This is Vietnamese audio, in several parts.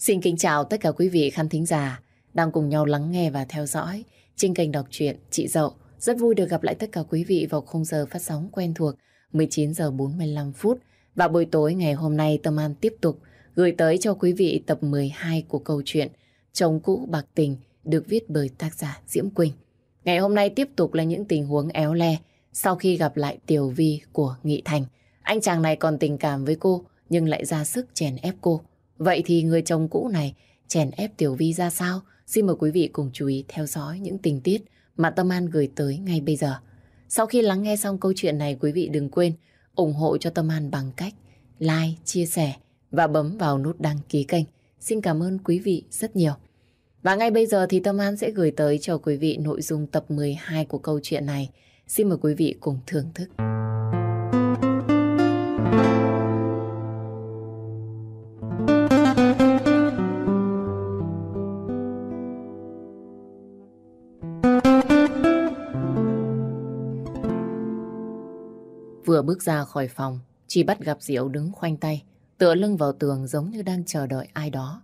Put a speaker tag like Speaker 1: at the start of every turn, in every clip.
Speaker 1: Xin kính chào tất cả quý vị khán thính giả đang cùng nhau lắng nghe và theo dõi trên kênh đọc truyện Chị Dậu. Rất vui được gặp lại tất cả quý vị vào khung giờ phát sóng quen thuộc 19 giờ 45 phút. Và buổi tối ngày hôm nay, Tâm An tiếp tục gửi tới cho quý vị tập 12 của câu chuyện Chồng cũ bạc tình, được viết bởi tác giả Diễm Quỳnh. Ngày hôm nay tiếp tục là những tình huống éo le sau khi gặp lại Tiểu Vi của Nghị Thành. Anh chàng này còn tình cảm với cô, nhưng lại ra sức chèn ép cô. Vậy thì người chồng cũ này chèn ép Tiểu Vi ra sao? Xin mời quý vị cùng chú ý theo dõi những tình tiết mà Tâm An gửi tới ngay bây giờ. Sau khi lắng nghe xong câu chuyện này, quý vị đừng quên ủng hộ cho Tâm An bằng cách like, chia sẻ và bấm vào nút đăng ký kênh. Xin cảm ơn quý vị rất nhiều. Và ngay bây giờ thì Tâm An sẽ gửi tới cho quý vị nội dung tập 12 của câu chuyện này. Xin mời quý vị cùng thưởng thức. Bước ra khỏi phòng, Chi bắt gặp Diệu đứng khoanh tay, tựa lưng vào tường giống như đang chờ đợi ai đó.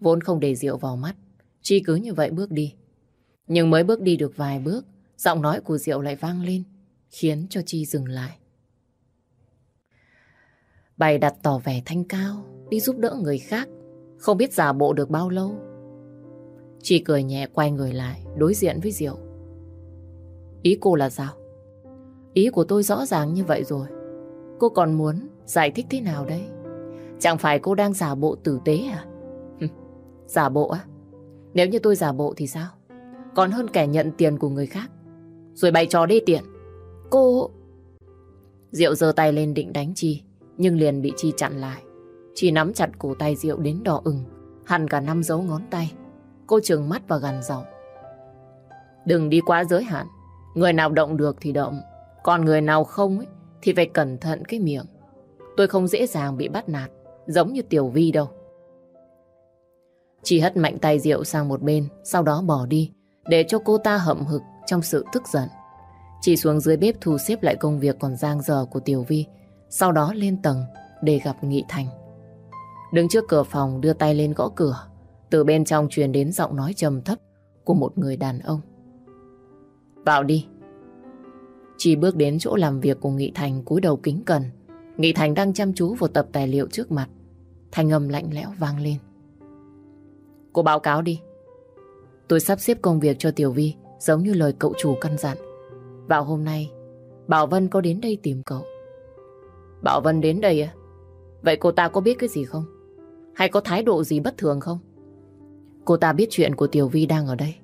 Speaker 1: Vốn không để Diệu vào mắt, Chi cứ như vậy bước đi. Nhưng mới bước đi được vài bước, giọng nói của Diệu lại vang lên, khiến cho Chi dừng lại. Bày đặt tỏ vẻ thanh cao, đi giúp đỡ người khác, không biết giả bộ được bao lâu. Chi cười nhẹ quay người lại, đối diện với Diệu. Ý cô là sao? Ý của tôi rõ ràng như vậy rồi. Cô còn muốn giải thích thế nào đây? Chẳng phải cô đang giả bộ tử tế à? giả bộ á? Nếu như tôi giả bộ thì sao? Còn hơn kẻ nhận tiền của người khác. Rồi bày trò đê tiện. Cô... Diệu giơ tay lên định đánh Chi, nhưng liền bị Chi chặn lại. Chi nắm chặt cổ tay Diệu đến đỏ ửng, hẳn cả năm dấu ngón tay. Cô trừng mắt và gằn giọng. Đừng đi quá giới hạn. Người nào động được thì động. Còn người nào không ấy, thì phải cẩn thận cái miệng. Tôi không dễ dàng bị bắt nạt, giống như Tiểu Vi đâu. Chị hất mạnh tay rượu sang một bên, sau đó bỏ đi, để cho cô ta hậm hực trong sự tức giận. Chị xuống dưới bếp thu xếp lại công việc còn giang dở của Tiểu Vi, sau đó lên tầng để gặp Nghị Thành. Đứng trước cửa phòng đưa tay lên gõ cửa, từ bên trong truyền đến giọng nói trầm thấp của một người đàn ông. Vào đi. Chi bước đến chỗ làm việc của Nghị Thành cúi đầu kính cẩn. Nghị Thành đang chăm chú vào tập tài liệu trước mặt. Thanh âm lạnh lẽo vang lên. Cô báo cáo đi. Tôi sắp xếp công việc cho Tiểu Vi giống như lời cậu chủ căn dặn. Vào hôm nay, Bảo Vân có đến đây tìm cậu. Bảo Vân đến đây à? Vậy cô ta có biết cái gì không? Hay có thái độ gì bất thường không? Cô ta biết chuyện của Tiểu Vi đang ở đây.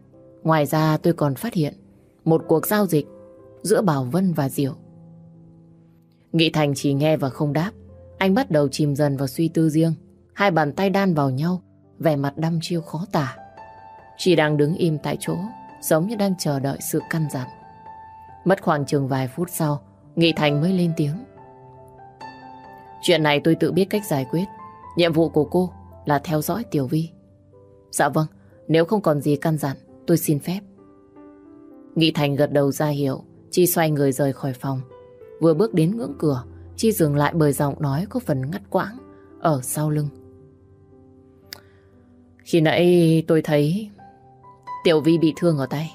Speaker 1: Ngoài ra tôi còn phát hiện một cuộc giao dịch giữa Bảo Vân và Diệu. Nghị Thành chỉ nghe và không đáp. Anh bắt đầu chìm dần vào suy tư riêng. Hai bàn tay đan vào nhau, vẻ mặt đăm chiêu khó tả. Chỉ đang đứng im tại chỗ, giống như đang chờ đợi sự căn dặn. Mất khoảng chừng vài phút sau, Nghị Thành mới lên tiếng. Chuyện này tôi tự biết cách giải quyết. Nhiệm vụ của cô là theo dõi Tiểu Vi. Dạ vâng, nếu không còn gì căn dặn, tôi xin phép. Nghị Thành gật đầu ra hiệu, Chi xoay người rời khỏi phòng. Vừa bước đến ngưỡng cửa, Chi dừng lại bởi giọng nói có phần ngắt quãng ở sau lưng. Khi nãy tôi thấy Tiểu Vi bị thương ở tay.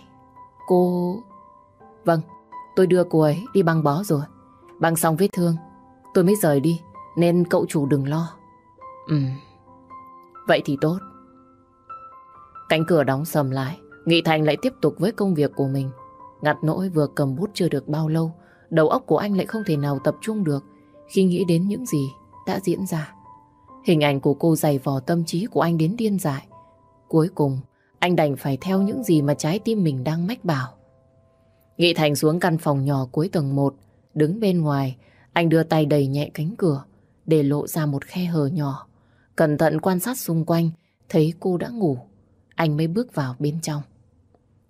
Speaker 1: Cô... Vâng, tôi đưa cô ấy đi băng bó rồi. Băng xong vết thương, tôi mới rời đi, nên cậu chủ đừng lo. Ừ, vậy thì tốt. Cánh cửa đóng sầm lại, Nghị Thành lại tiếp tục với công việc của mình. Ngặt nỗi vừa cầm bút chưa được bao lâu, đầu óc của anh lại không thể nào tập trung được khi nghĩ đến những gì đã diễn ra. Hình ảnh của cô dày vò tâm trí của anh đến điên dại. Cuối cùng, anh đành phải theo những gì mà trái tim mình đang mách bảo. Nghị Thành xuống căn phòng nhỏ cuối tầng 1, đứng bên ngoài, anh đưa tay đầy nhẹ cánh cửa để lộ ra một khe hở nhỏ. Cẩn thận quan sát xung quanh, thấy cô đã ngủ. Anh mới bước vào bên trong.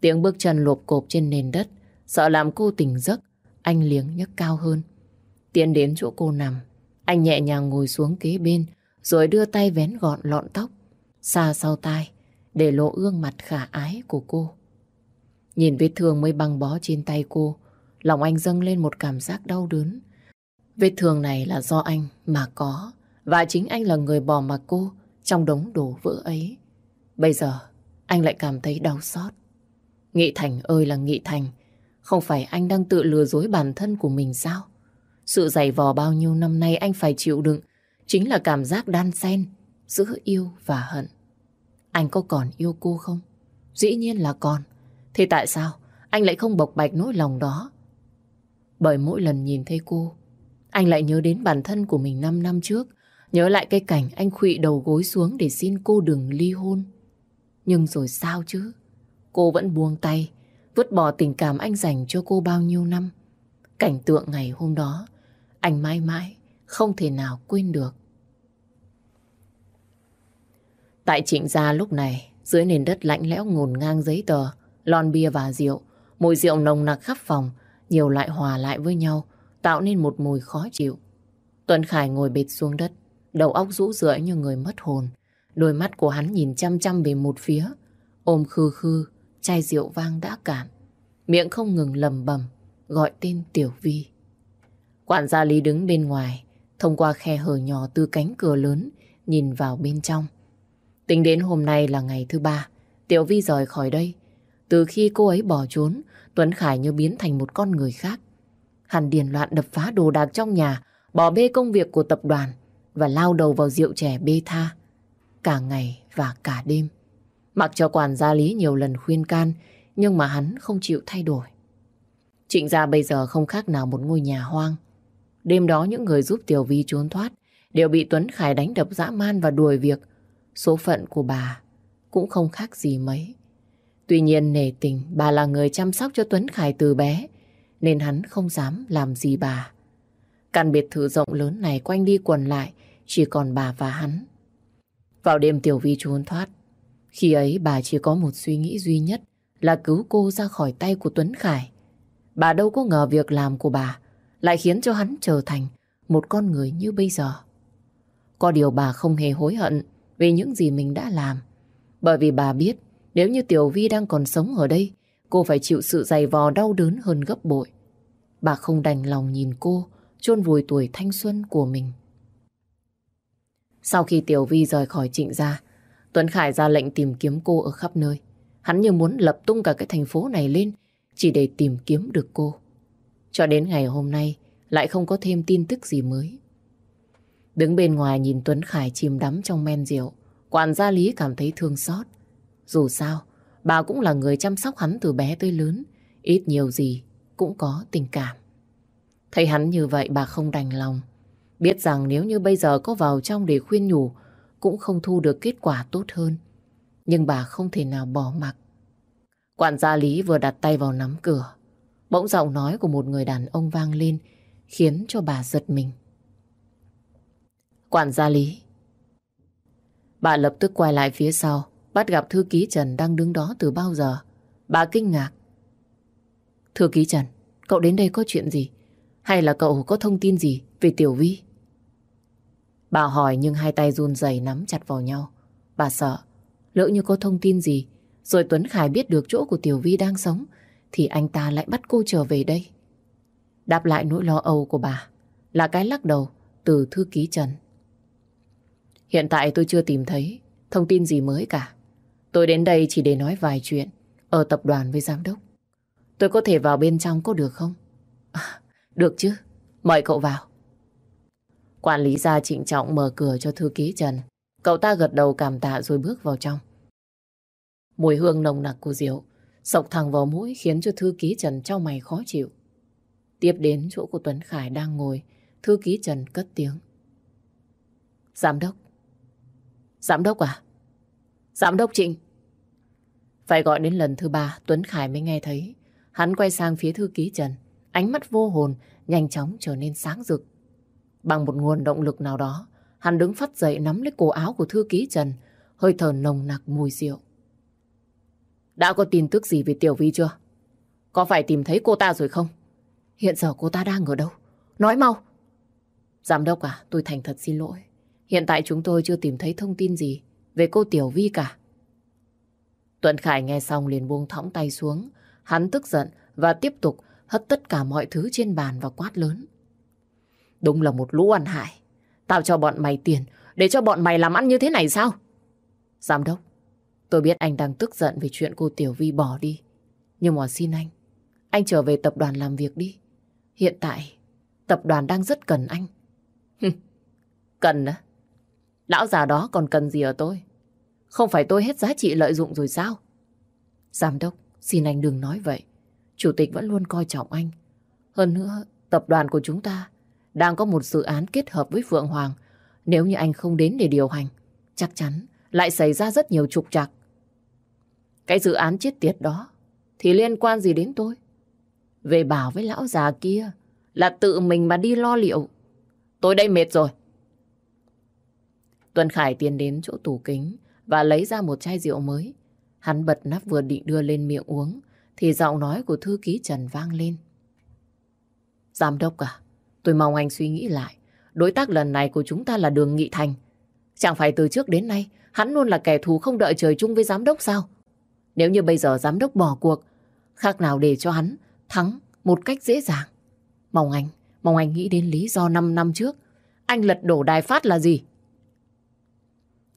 Speaker 1: Tiếng bước chân lộp cộp trên nền đất, sợ làm cô tỉnh giấc, anh liếng nhấc cao hơn. Tiến đến chỗ cô nằm, anh nhẹ nhàng ngồi xuống kế bên, rồi đưa tay vén gọn lọn tóc, xa sau tai, để lộ gương mặt khả ái của cô. Nhìn vết thương mới băng bó trên tay cô, lòng anh dâng lên một cảm giác đau đớn. Vết thương này là do anh mà có, và chính anh là người bỏ mặc cô trong đống đổ vỡ ấy. Bây giờ anh lại cảm thấy đau xót. Nghị Thành ơi là Nghị Thành, không phải anh đang tự lừa dối bản thân của mình sao? Sự dày vò bao nhiêu năm nay anh phải chịu đựng chính là cảm giác đan xen giữa yêu và hận. Anh có còn yêu cô không? Dĩ nhiên là còn. Thế tại sao anh lại không bộc bạch nỗi lòng đó? Bởi mỗi lần nhìn thấy cô, anh lại nhớ đến bản thân của mình 5 năm trước, nhớ lại cái cảnh anh khụy đầu gối xuống để xin cô đừng ly hôn. Nhưng rồi sao chứ? Cô vẫn buông tay, vứt bỏ tình cảm anh dành cho cô bao nhiêu năm. Cảnh tượng ngày hôm đó, anh mãi mãi không thể nào quên được. Tại trịnh gia lúc này, dưới nền đất lạnh lẽo ngổn ngang giấy tờ, lon bia và rượu, mùi rượu nồng nặc khắp phòng, nhiều loại hòa lại với nhau, tạo nên một mùi khó chịu. Tuấn Khải ngồi bệt xuống đất, đầu óc rũ rượi như người mất hồn. Đôi mắt của hắn nhìn chăm chăm về một phía, ôm khư khư, chai rượu vang đã cạn. Miệng không ngừng lầm bầm, gọi tên Tiểu Vi. Quản gia Lý đứng bên ngoài, thông qua khe hở nhỏ từ cánh cửa lớn, nhìn vào bên trong. Tính đến hôm nay là ngày thứ ba, Tiểu Vi rời khỏi đây. Từ khi cô ấy bỏ trốn, Tuấn Khải như biến thành một con người khác. Hắn điền loạn đập phá đồ đạc trong nhà, bỏ bê công việc của tập đoàn và lao đầu vào rượu trẻ bê tha. Cả ngày và cả đêm. Mặc cho quản gia lý nhiều lần khuyên can, nhưng mà hắn không chịu thay đổi. Trịnh gia bây giờ không khác nào một ngôi nhà hoang. Đêm đó những người giúp Tiểu Vi trốn thoát đều bị Tuấn Khải đánh đập dã man và đuổi việc. Số phận của bà cũng không khác gì mấy. Tuy nhiên nể tình bà là người chăm sóc cho Tuấn Khải từ bé nên hắn không dám làm gì bà. Căn biệt thự rộng lớn này quanh đi quần lại chỉ còn bà và hắn. Vào đêm Tiểu Vi trốn thoát khi ấy bà chỉ có một suy nghĩ duy nhất là cứu cô ra khỏi tay của Tuấn Khải. Bà đâu có ngờ việc làm của bà lại khiến cho hắn trở thành một con người như bây giờ. Có điều bà không hề hối hận vì những gì mình đã làm. Bởi vì bà biết nếu như Tiểu Vi đang còn sống ở đây, cô phải chịu sự dày vò đau đớn hơn gấp bội. Bà không đành lòng nhìn cô chôn vùi tuổi thanh xuân của mình. Sau khi Tiểu Vi rời khỏi trịnh gia, Tuấn Khải ra lệnh tìm kiếm cô ở khắp nơi. Hắn như muốn lập tung cả cái thành phố này lên chỉ để tìm kiếm được cô. Cho đến ngày hôm nay lại không có thêm tin tức gì mới. Đứng bên ngoài nhìn Tuấn Khải chìm đắm trong men rượu, quản gia Lý cảm thấy thương xót. Dù sao, bà cũng là người chăm sóc hắn từ bé tới lớn, ít nhiều gì cũng có tình cảm. Thấy hắn như vậy bà không đành lòng. Biết rằng nếu như bây giờ có vào trong để khuyên nhủ, cũng không thu được kết quả tốt hơn. Nhưng bà không thể nào bỏ mặc. Quản gia Lý vừa đặt tay vào nắm cửa. Bỗng giọng nói của một người đàn ông vang lên, khiến cho bà giật mình. Quản gia Lý. Bà lập tức quay lại phía sau, bắt gặp thư ký Trần đang đứng đó từ bao giờ. Bà kinh ngạc. Thư ký Trần, cậu đến đây có chuyện gì? Hay là cậu có thông tin gì về Tiểu Vi? Bà hỏi nhưng hai tay run rẩy nắm chặt vào nhau. Bà sợ, lỡ như có thông tin gì, rồi Tuấn Khải biết được chỗ của Tiểu Vi đang sống, thì anh ta lại bắt cô trở về đây. Đáp lại nỗi lo âu của bà là cái lắc đầu từ thư ký Trần. Hiện tại tôi chưa tìm thấy thông tin gì mới cả. Tôi đến đây chỉ để nói vài chuyện ở tập đoàn với giám đốc. Tôi có thể vào bên trong có được không? À, được chứ. Mời cậu vào. Quản lý gia trịnh trọng mở cửa cho thư ký Trần. Cậu ta gật đầu cảm tạ rồi bước vào trong. Mùi hương nồng nặc của rượu sộc thẳng vào mũi khiến cho thư ký Trần trong mày khó chịu. Tiếp đến chỗ của Tuấn Khải đang ngồi, thư ký Trần cất tiếng. Giám đốc. Giám đốc à? Giám đốc Trịnh. Phải gọi đến lần thứ ba, Tuấn Khải mới nghe thấy. Hắn quay sang phía thư ký Trần. Ánh mắt vô hồn, nhanh chóng trở nên sáng rực. Bằng một nguồn động lực nào đó, hắn đứng phát dậy nắm lấy cổ áo của thư ký Trần, hơi thở nồng nặc mùi rượu. Đã có tin tức gì về Tiểu Vi chưa? Có phải tìm thấy cô ta rồi không? Hiện giờ cô ta đang ở đâu? Nói mau! Giám đốc à, tôi thành thật xin lỗi. Hiện tại chúng tôi chưa tìm thấy thông tin gì về cô Tiểu Vi cả. Tuấn Khải nghe xong liền buông thõng tay xuống. Hắn tức giận và tiếp tục hất tất cả mọi thứ trên bàn và quát lớn. Đúng là một lũ ăn hại. Tao cho bọn mày tiền để cho bọn mày làm ăn như thế này sao? Giám đốc, tôi biết anh đang tức giận vì chuyện cô Tiểu Vi bỏ đi. Nhưng mà xin anh, anh trở về tập đoàn làm việc đi. Hiện tại, tập đoàn đang rất cần anh. cần á? Lão già đó còn cần gì ở tôi? Không phải tôi hết giá trị lợi dụng rồi sao? Giám đốc, xin anh đừng nói vậy. Chủ tịch vẫn luôn coi trọng anh. Hơn nữa, tập đoàn của chúng ta đang có một dự án kết hợp với Phượng Hoàng. Nếu như anh không đến để điều hành, chắc chắn lại xảy ra rất nhiều trục trặc. Cái dự án chết tiệt đó thì liên quan gì đến tôi? Về bảo với lão già kia là tự mình mà đi lo liệu. Tôi đây mệt rồi. Tuân Khải tiến đến chỗ tủ kính và lấy ra một chai rượu mới. Hắn bật nắp vừa định đưa lên miệng uống thì giọng nói của thư ký Trần vang lên. Giám đốc à, tôi mong anh suy nghĩ lại. Đối tác lần này của chúng ta là Đường Nghị Thành. Chẳng phải từ trước đến nay hắn luôn là kẻ thù không đợi trời chung với giám đốc sao? Nếu như bây giờ giám đốc bỏ cuộc, khác nào để cho hắn thắng một cách dễ dàng. Mong anh, mong anh nghĩ đến lý do 5 năm trước. Anh lật đổ đài phát là gì?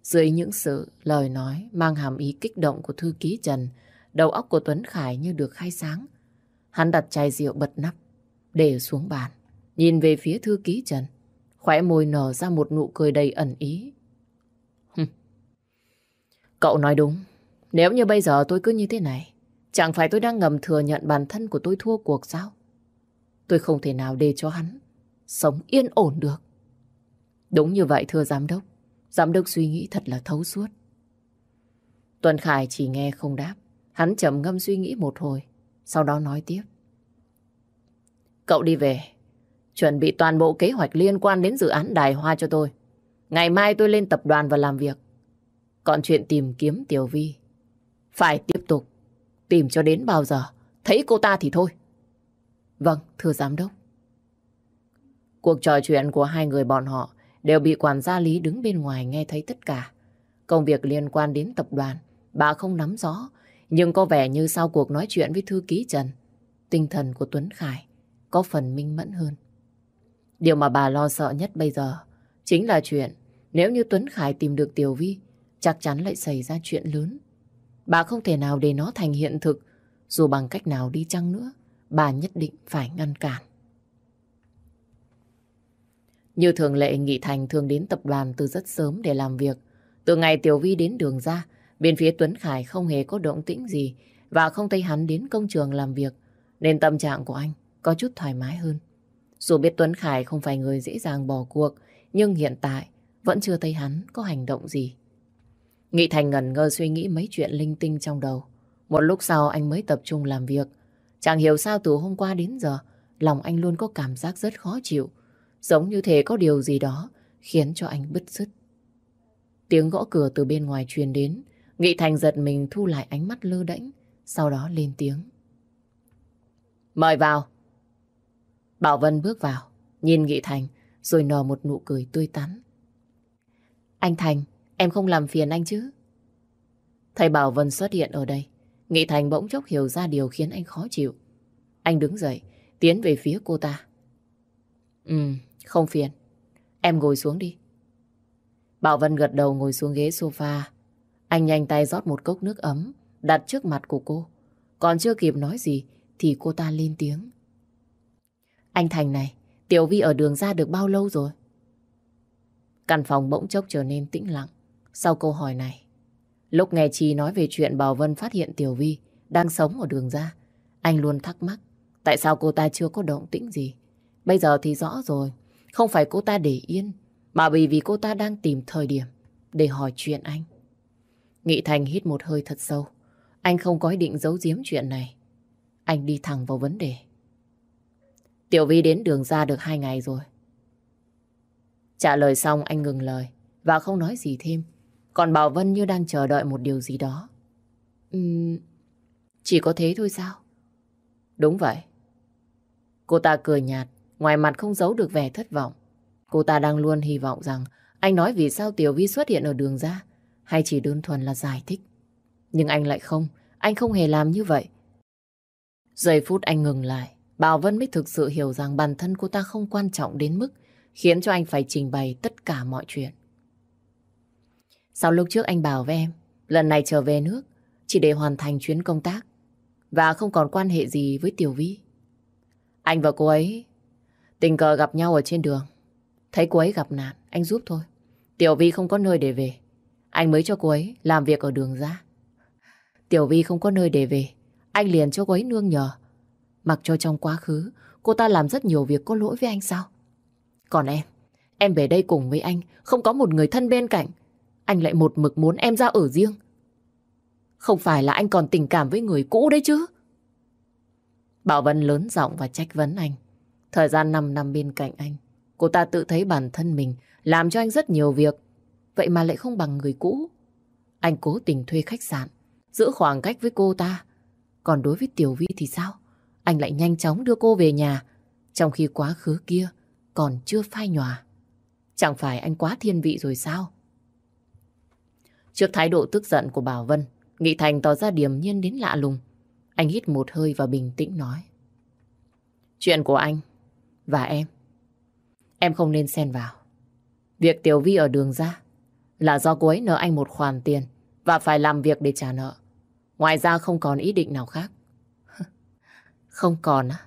Speaker 1: Dưới những sự lời nói mang hàm ý kích động của thư ký Trần, đầu óc của Tuấn Khải như được khai sáng. Hắn đặt chai rượu bật nắp, để xuống bàn, nhìn về phía thư ký Trần. khóe môi nở ra một nụ cười đầy ẩn ý. Cậu nói đúng, nếu như bây giờ tôi cứ như thế này, chẳng phải tôi đang ngầm thừa nhận bản thân của tôi thua cuộc sao? Tôi không thể nào để cho hắn sống yên ổn được. Đúng như vậy thưa giám đốc. Giám đốc suy nghĩ thật là thấu suốt. Tuần Khải chỉ nghe không đáp. Hắn trầm ngâm suy nghĩ một hồi. Sau đó nói tiếp. Cậu đi về. Chuẩn bị toàn bộ kế hoạch liên quan đến dự án đài hoa cho tôi. Ngày mai tôi lên tập đoàn và làm việc. Còn chuyện tìm kiếm Tiểu Vi. Phải tiếp tục. Tìm cho đến bao giờ. Thấy cô ta thì thôi. Vâng, thưa giám đốc. Cuộc trò chuyện của hai người bọn họ đều bị quản gia Lý đứng bên ngoài nghe thấy tất cả. Công việc liên quan đến tập đoàn, bà không nắm rõ, nhưng có vẻ như sau cuộc nói chuyện với thư ký Trần, tinh thần của Tuấn Khải có phần minh mẫn hơn. Điều mà bà lo sợ nhất bây giờ chính là chuyện nếu như Tuấn Khải tìm được Tiểu Vi, chắc chắn lại xảy ra chuyện lớn. Bà không thể nào để nó thành hiện thực, dù bằng cách nào đi chăng nữa, bà nhất định phải ngăn cản. Như thường lệ Nghị Thành thường đến tập đoàn từ rất sớm để làm việc. Từ ngày Tiểu Vi đến đường ra, bên phía Tuấn Khải không hề có động tĩnh gì và không thấy hắn đến công trường làm việc, nên tâm trạng của anh có chút thoải mái hơn. Dù biết Tuấn Khải không phải người dễ dàng bỏ cuộc, nhưng hiện tại vẫn chưa thấy hắn có hành động gì. Nghị Thành ngẩn ngơ suy nghĩ mấy chuyện linh tinh trong đầu. Một lúc sau anh mới tập trung làm việc. Chẳng hiểu sao từ hôm qua đến giờ, lòng anh luôn có cảm giác rất khó chịu. Giống như thể có điều gì đó khiến cho anh bứt rứt. Tiếng gõ cửa từ bên ngoài truyền đến. Nghị Thành giật mình thu lại ánh mắt lơ đễnh, sau đó lên tiếng. Mời vào. Bảo Vân bước vào, nhìn Nghị Thành, rồi nở một nụ cười tươi tắn. Anh Thành, em không làm phiền anh chứ? Thầy Bảo Vân xuất hiện ở đây. Nghị Thành bỗng chốc hiểu ra điều khiến anh khó chịu. Anh đứng dậy, tiến về phía cô ta. Ừ, không phiền. Em ngồi xuống đi. Bảo Vân gật đầu ngồi xuống ghế sofa. Anh nhanh tay rót một cốc nước ấm, đặt trước mặt của cô. Còn chưa kịp nói gì, thì cô ta lên tiếng. Anh Thành này, Tiểu Vi ở đường ra được bao lâu rồi? Căn phòng bỗng chốc trở nên tĩnh lặng. Sau câu hỏi này, lúc nghe Chi nói về chuyện Bảo Vân phát hiện Tiểu Vi đang sống ở đường ra, anh luôn thắc mắc tại sao cô ta chưa có động tĩnh gì. Bây giờ thì rõ rồi, không phải cô ta để yên, mà bởi vì cô ta đang tìm thời điểm để hỏi chuyện anh. Nghị Thành hít một hơi thật sâu. Anh không có ý định giấu giếm chuyện này. Anh đi thẳng vào vấn đề. Tiểu Vi đến đường ra được hai ngày rồi. Trả lời xong anh ngừng lời và không nói gì thêm. Còn Bảo Vân như đang chờ đợi một điều gì đó. Uhm, chỉ có thế thôi sao? Đúng vậy. Cô ta cười nhạt Ngoài mặt không giấu được vẻ thất vọng. Cô ta đang luôn hy vọng rằng anh nói vì sao Tiểu Vi xuất hiện ở đường ra hay chỉ đơn thuần là giải thích. Nhưng anh lại không, anh không hề làm như vậy. Giây phút anh ngừng lại, Bảo Vân mới thực sự hiểu rằng bản thân cô ta không quan trọng đến mức khiến cho anh phải trình bày tất cả mọi chuyện. Sau lúc trước anh bảo với em, lần này trở về nước chỉ để hoàn thành chuyến công tác và không còn quan hệ gì với Tiểu Vi. Anh và cô ấy tình cờ gặp nhau ở trên đường. Thấy cô ấy gặp nạn, anh giúp thôi. Tiểu Vi không có nơi để về. Anh mới cho cô ấy làm việc ở đường ra. Tiểu Vi không có nơi để về. Anh liền cho cô ấy nương nhờ. Mặc cho trong quá khứ, cô ta làm rất nhiều việc có lỗi với anh sao? Còn em, em về đây cùng với anh, không có một người thân bên cạnh. Anh lại một mực muốn em ra ở riêng. Không phải là anh còn tình cảm với người cũ đấy chứ? Bảo Vân lớn giọng và trách vấn anh. Thời gian 5 năm bên cạnh anh, cô ta tự thấy bản thân mình làm cho anh rất nhiều việc. Vậy mà lại không bằng người cũ. Anh cố tình thuê khách sạn, giữ khoảng cách với cô ta. Còn đối với Tiểu Vi thì sao? Anh lại nhanh chóng đưa cô về nhà, trong khi quá khứ kia còn chưa phai nhòa. Chẳng phải anh quá thiên vị rồi sao? Trước thái độ tức giận của Bảo Vân, Nghị Thành tỏ ra điềm nhiên đến lạ lùng. Anh hít một hơi và bình tĩnh nói. Chuyện của anh và em, em không nên xen vào. Việc Tiểu Vi ở đường ra là do cô ấy nợ anh một khoản tiền và phải làm việc để trả nợ. Ngoài ra không còn ý định nào khác không còn á?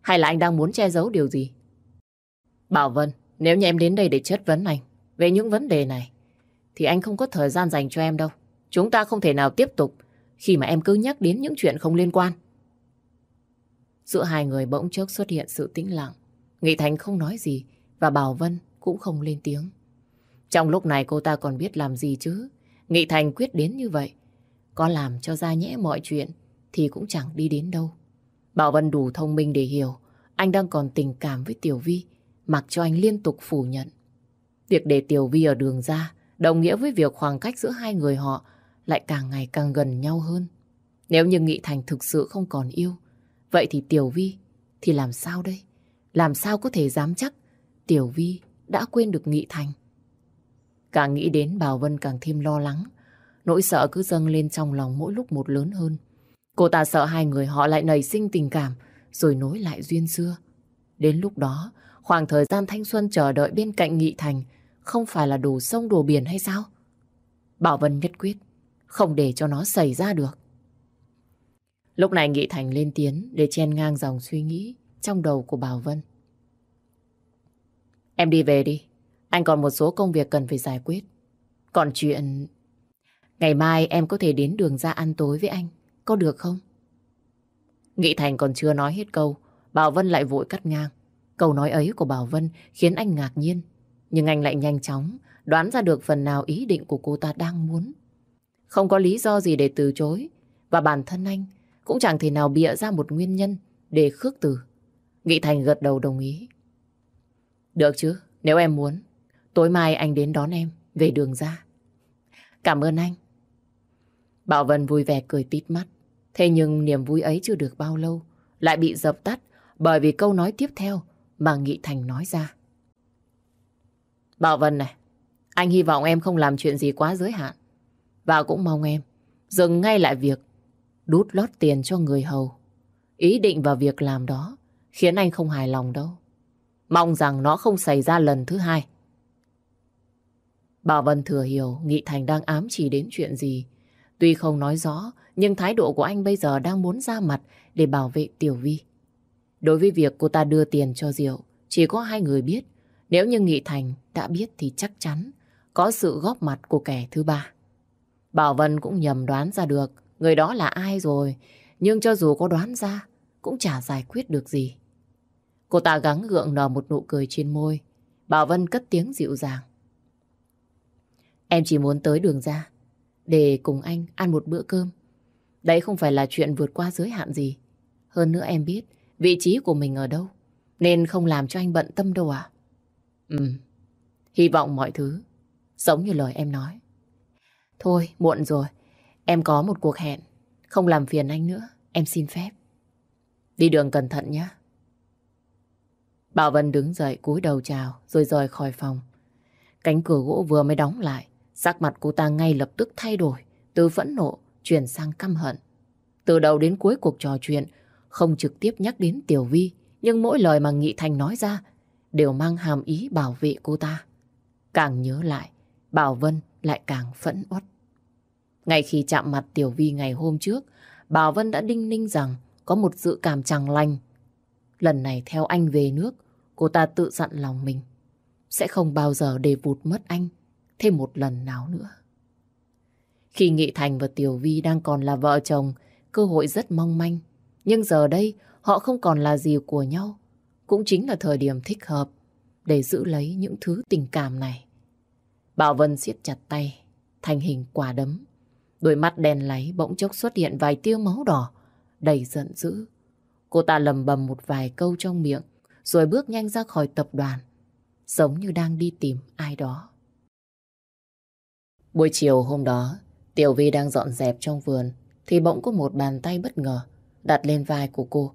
Speaker 1: Hay là anh đang muốn che giấu điều gì? Bảo Vân, nếu như em đến đây để chất vấn anh về những vấn đề này, thì anh không có thời gian dành cho em đâu. Chúng ta không thể nào tiếp tục khi mà em cứ nhắc đến những chuyện không liên quan. Giữa hai người bỗng chốc xuất hiện sự tĩnh lặng. Nghị Thành không nói gì và Bảo Vân cũng không lên tiếng. Trong lúc này cô ta còn biết làm gì chứ. Nghị Thành quyết đến như vậy. Có làm cho ra nhẽ mọi chuyện thì cũng chẳng đi đến đâu. Bảo Vân đủ thông minh để hiểu anh đang còn tình cảm với Tiểu Vi mặc cho anh liên tục phủ nhận. Việc để Tiểu Vi ở đường ra đồng nghĩa với việc khoảng cách giữa hai người họ lại càng ngày càng gần nhau hơn. Nếu như Nghị Thành thực sự không còn yêu, vậy thì Tiểu Vi thì làm sao đây? Làm sao có thể dám chắc Tiểu Vi đã quên được Nghị Thành? Càng nghĩ đến Bảo Vân càng thêm lo lắng. Nỗi sợ cứ dâng lên trong lòng mỗi lúc một lớn hơn. Cô ta sợ hai người họ lại nảy sinh tình cảm rồi nối lại duyên xưa. Đến lúc đó, khoảng thời gian thanh xuân chờ đợi bên cạnh Nghị Thành không phải là đồ sông đồ biển hay sao? Bảo Vân nhất quyết không để cho nó xảy ra được. Lúc này Nghị Thành lên tiếng để chen ngang dòng suy nghĩ trong đầu của Bảo Vân. Em đi về đi. Anh còn một số công việc cần phải giải quyết. Còn chuyện... Ngày mai em có thể đến đường ra ăn tối với anh. Có được không? Nghị Thành còn chưa nói hết câu. Bảo Vân lại vội cắt ngang. Câu nói ấy của Bảo Vân khiến anh ngạc nhiên. Nhưng anh lại nhanh chóng đoán ra được phần nào ý định của cô ta đang muốn. Không có lý do gì để từ chối. Và bản thân anh cũng chẳng thể nào bịa ra một nguyên nhân để khước từ. Nghị Thành gật đầu đồng ý. Được chứ, nếu em muốn. Tối mai anh đến đón em về đường ra. Cảm ơn anh. Bảo Vân vui vẻ cười tít mắt. Thế nhưng niềm vui ấy chưa được bao lâu lại bị dập tắt bởi vì câu nói tiếp theo mà Nghị Thành nói ra. Bảo Vân này, anh hy vọng em không làm chuyện gì quá giới hạn. Và cũng mong em dừng ngay lại việc đút lót tiền cho người hầu. Ý định và việc làm đó khiến anh không hài lòng đâu. Mong rằng nó không xảy ra lần thứ hai. Bảo Vân thừa hiểu Nghị Thành đang ám chỉ đến chuyện gì. Tuy không nói rõ, nhưng thái độ của anh bây giờ đang muốn ra mặt để bảo vệ Tiểu Vi. Đối với việc cô ta đưa tiền cho Diệu, chỉ có hai người biết. Nếu như Nghị Thành đã biết thì chắc chắn có sự góp mặt của kẻ thứ ba. Bảo Vân cũng nhầm đoán ra được người đó là ai rồi, nhưng cho dù có đoán ra, cũng chả giải quyết được gì. Cô ta gắng gượng nở một nụ cười trên môi. Bảo Vân cất tiếng dịu dàng. Em chỉ muốn tới đường ra, để cùng anh ăn một bữa cơm. Đấy không phải là chuyện vượt qua giới hạn gì. Hơn nữa em biết vị trí của mình ở đâu, nên không làm cho anh bận tâm đâu à. Ừ, hy vọng mọi thứ giống như lời em nói. Thôi, muộn rồi. Em có một cuộc hẹn. Không làm phiền anh nữa. Em xin phép. Đi đường cẩn thận nhé. Bảo Vân đứng dậy cúi đầu chào rồi rời khỏi phòng. Cánh cửa gỗ vừa mới đóng lại. Sắc mặt cô ta ngay lập tức thay đổi. Từ phẫn nộ chuyển sang căm hận. Từ đầu đến cuối cuộc trò chuyện không trực tiếp nhắc đến Tiểu Vi nhưng mỗi lời mà Nghị Thành nói ra đều mang hàm ý bảo vệ cô ta. Càng nhớ lại Bảo Vân lại càng phẫn uất. Ngay khi chạm mặt Tiểu Vi ngày hôm trước, Bảo Vân đã đinh ninh rằng có một dự cảm chẳng lành. Lần này theo anh về nước, cô ta tự dặn lòng mình. Sẽ không bao giờ để vụt mất anh thêm một lần nào nữa. Khi Nghị Thành và Tiểu Vi đang còn là vợ chồng, cơ hội rất mong manh. Nhưng giờ đây, họ không còn là gì của nhau. Cũng chính là thời điểm thích hợp để giữ lấy những thứ tình cảm này. Bảo Vân siết chặt tay, thành hình quả đấm. Đôi mắt đen láy bỗng chốc xuất hiện vài tia máu đỏ, đầy giận dữ. Cô ta lầm bầm một vài câu trong miệng, rồi bước nhanh ra khỏi tập đoàn, giống như đang đi tìm ai đó. Buổi chiều hôm đó, Tiểu Vi đang dọn dẹp trong vườn, thì bỗng có một bàn tay bất ngờ đặt lên vai của cô,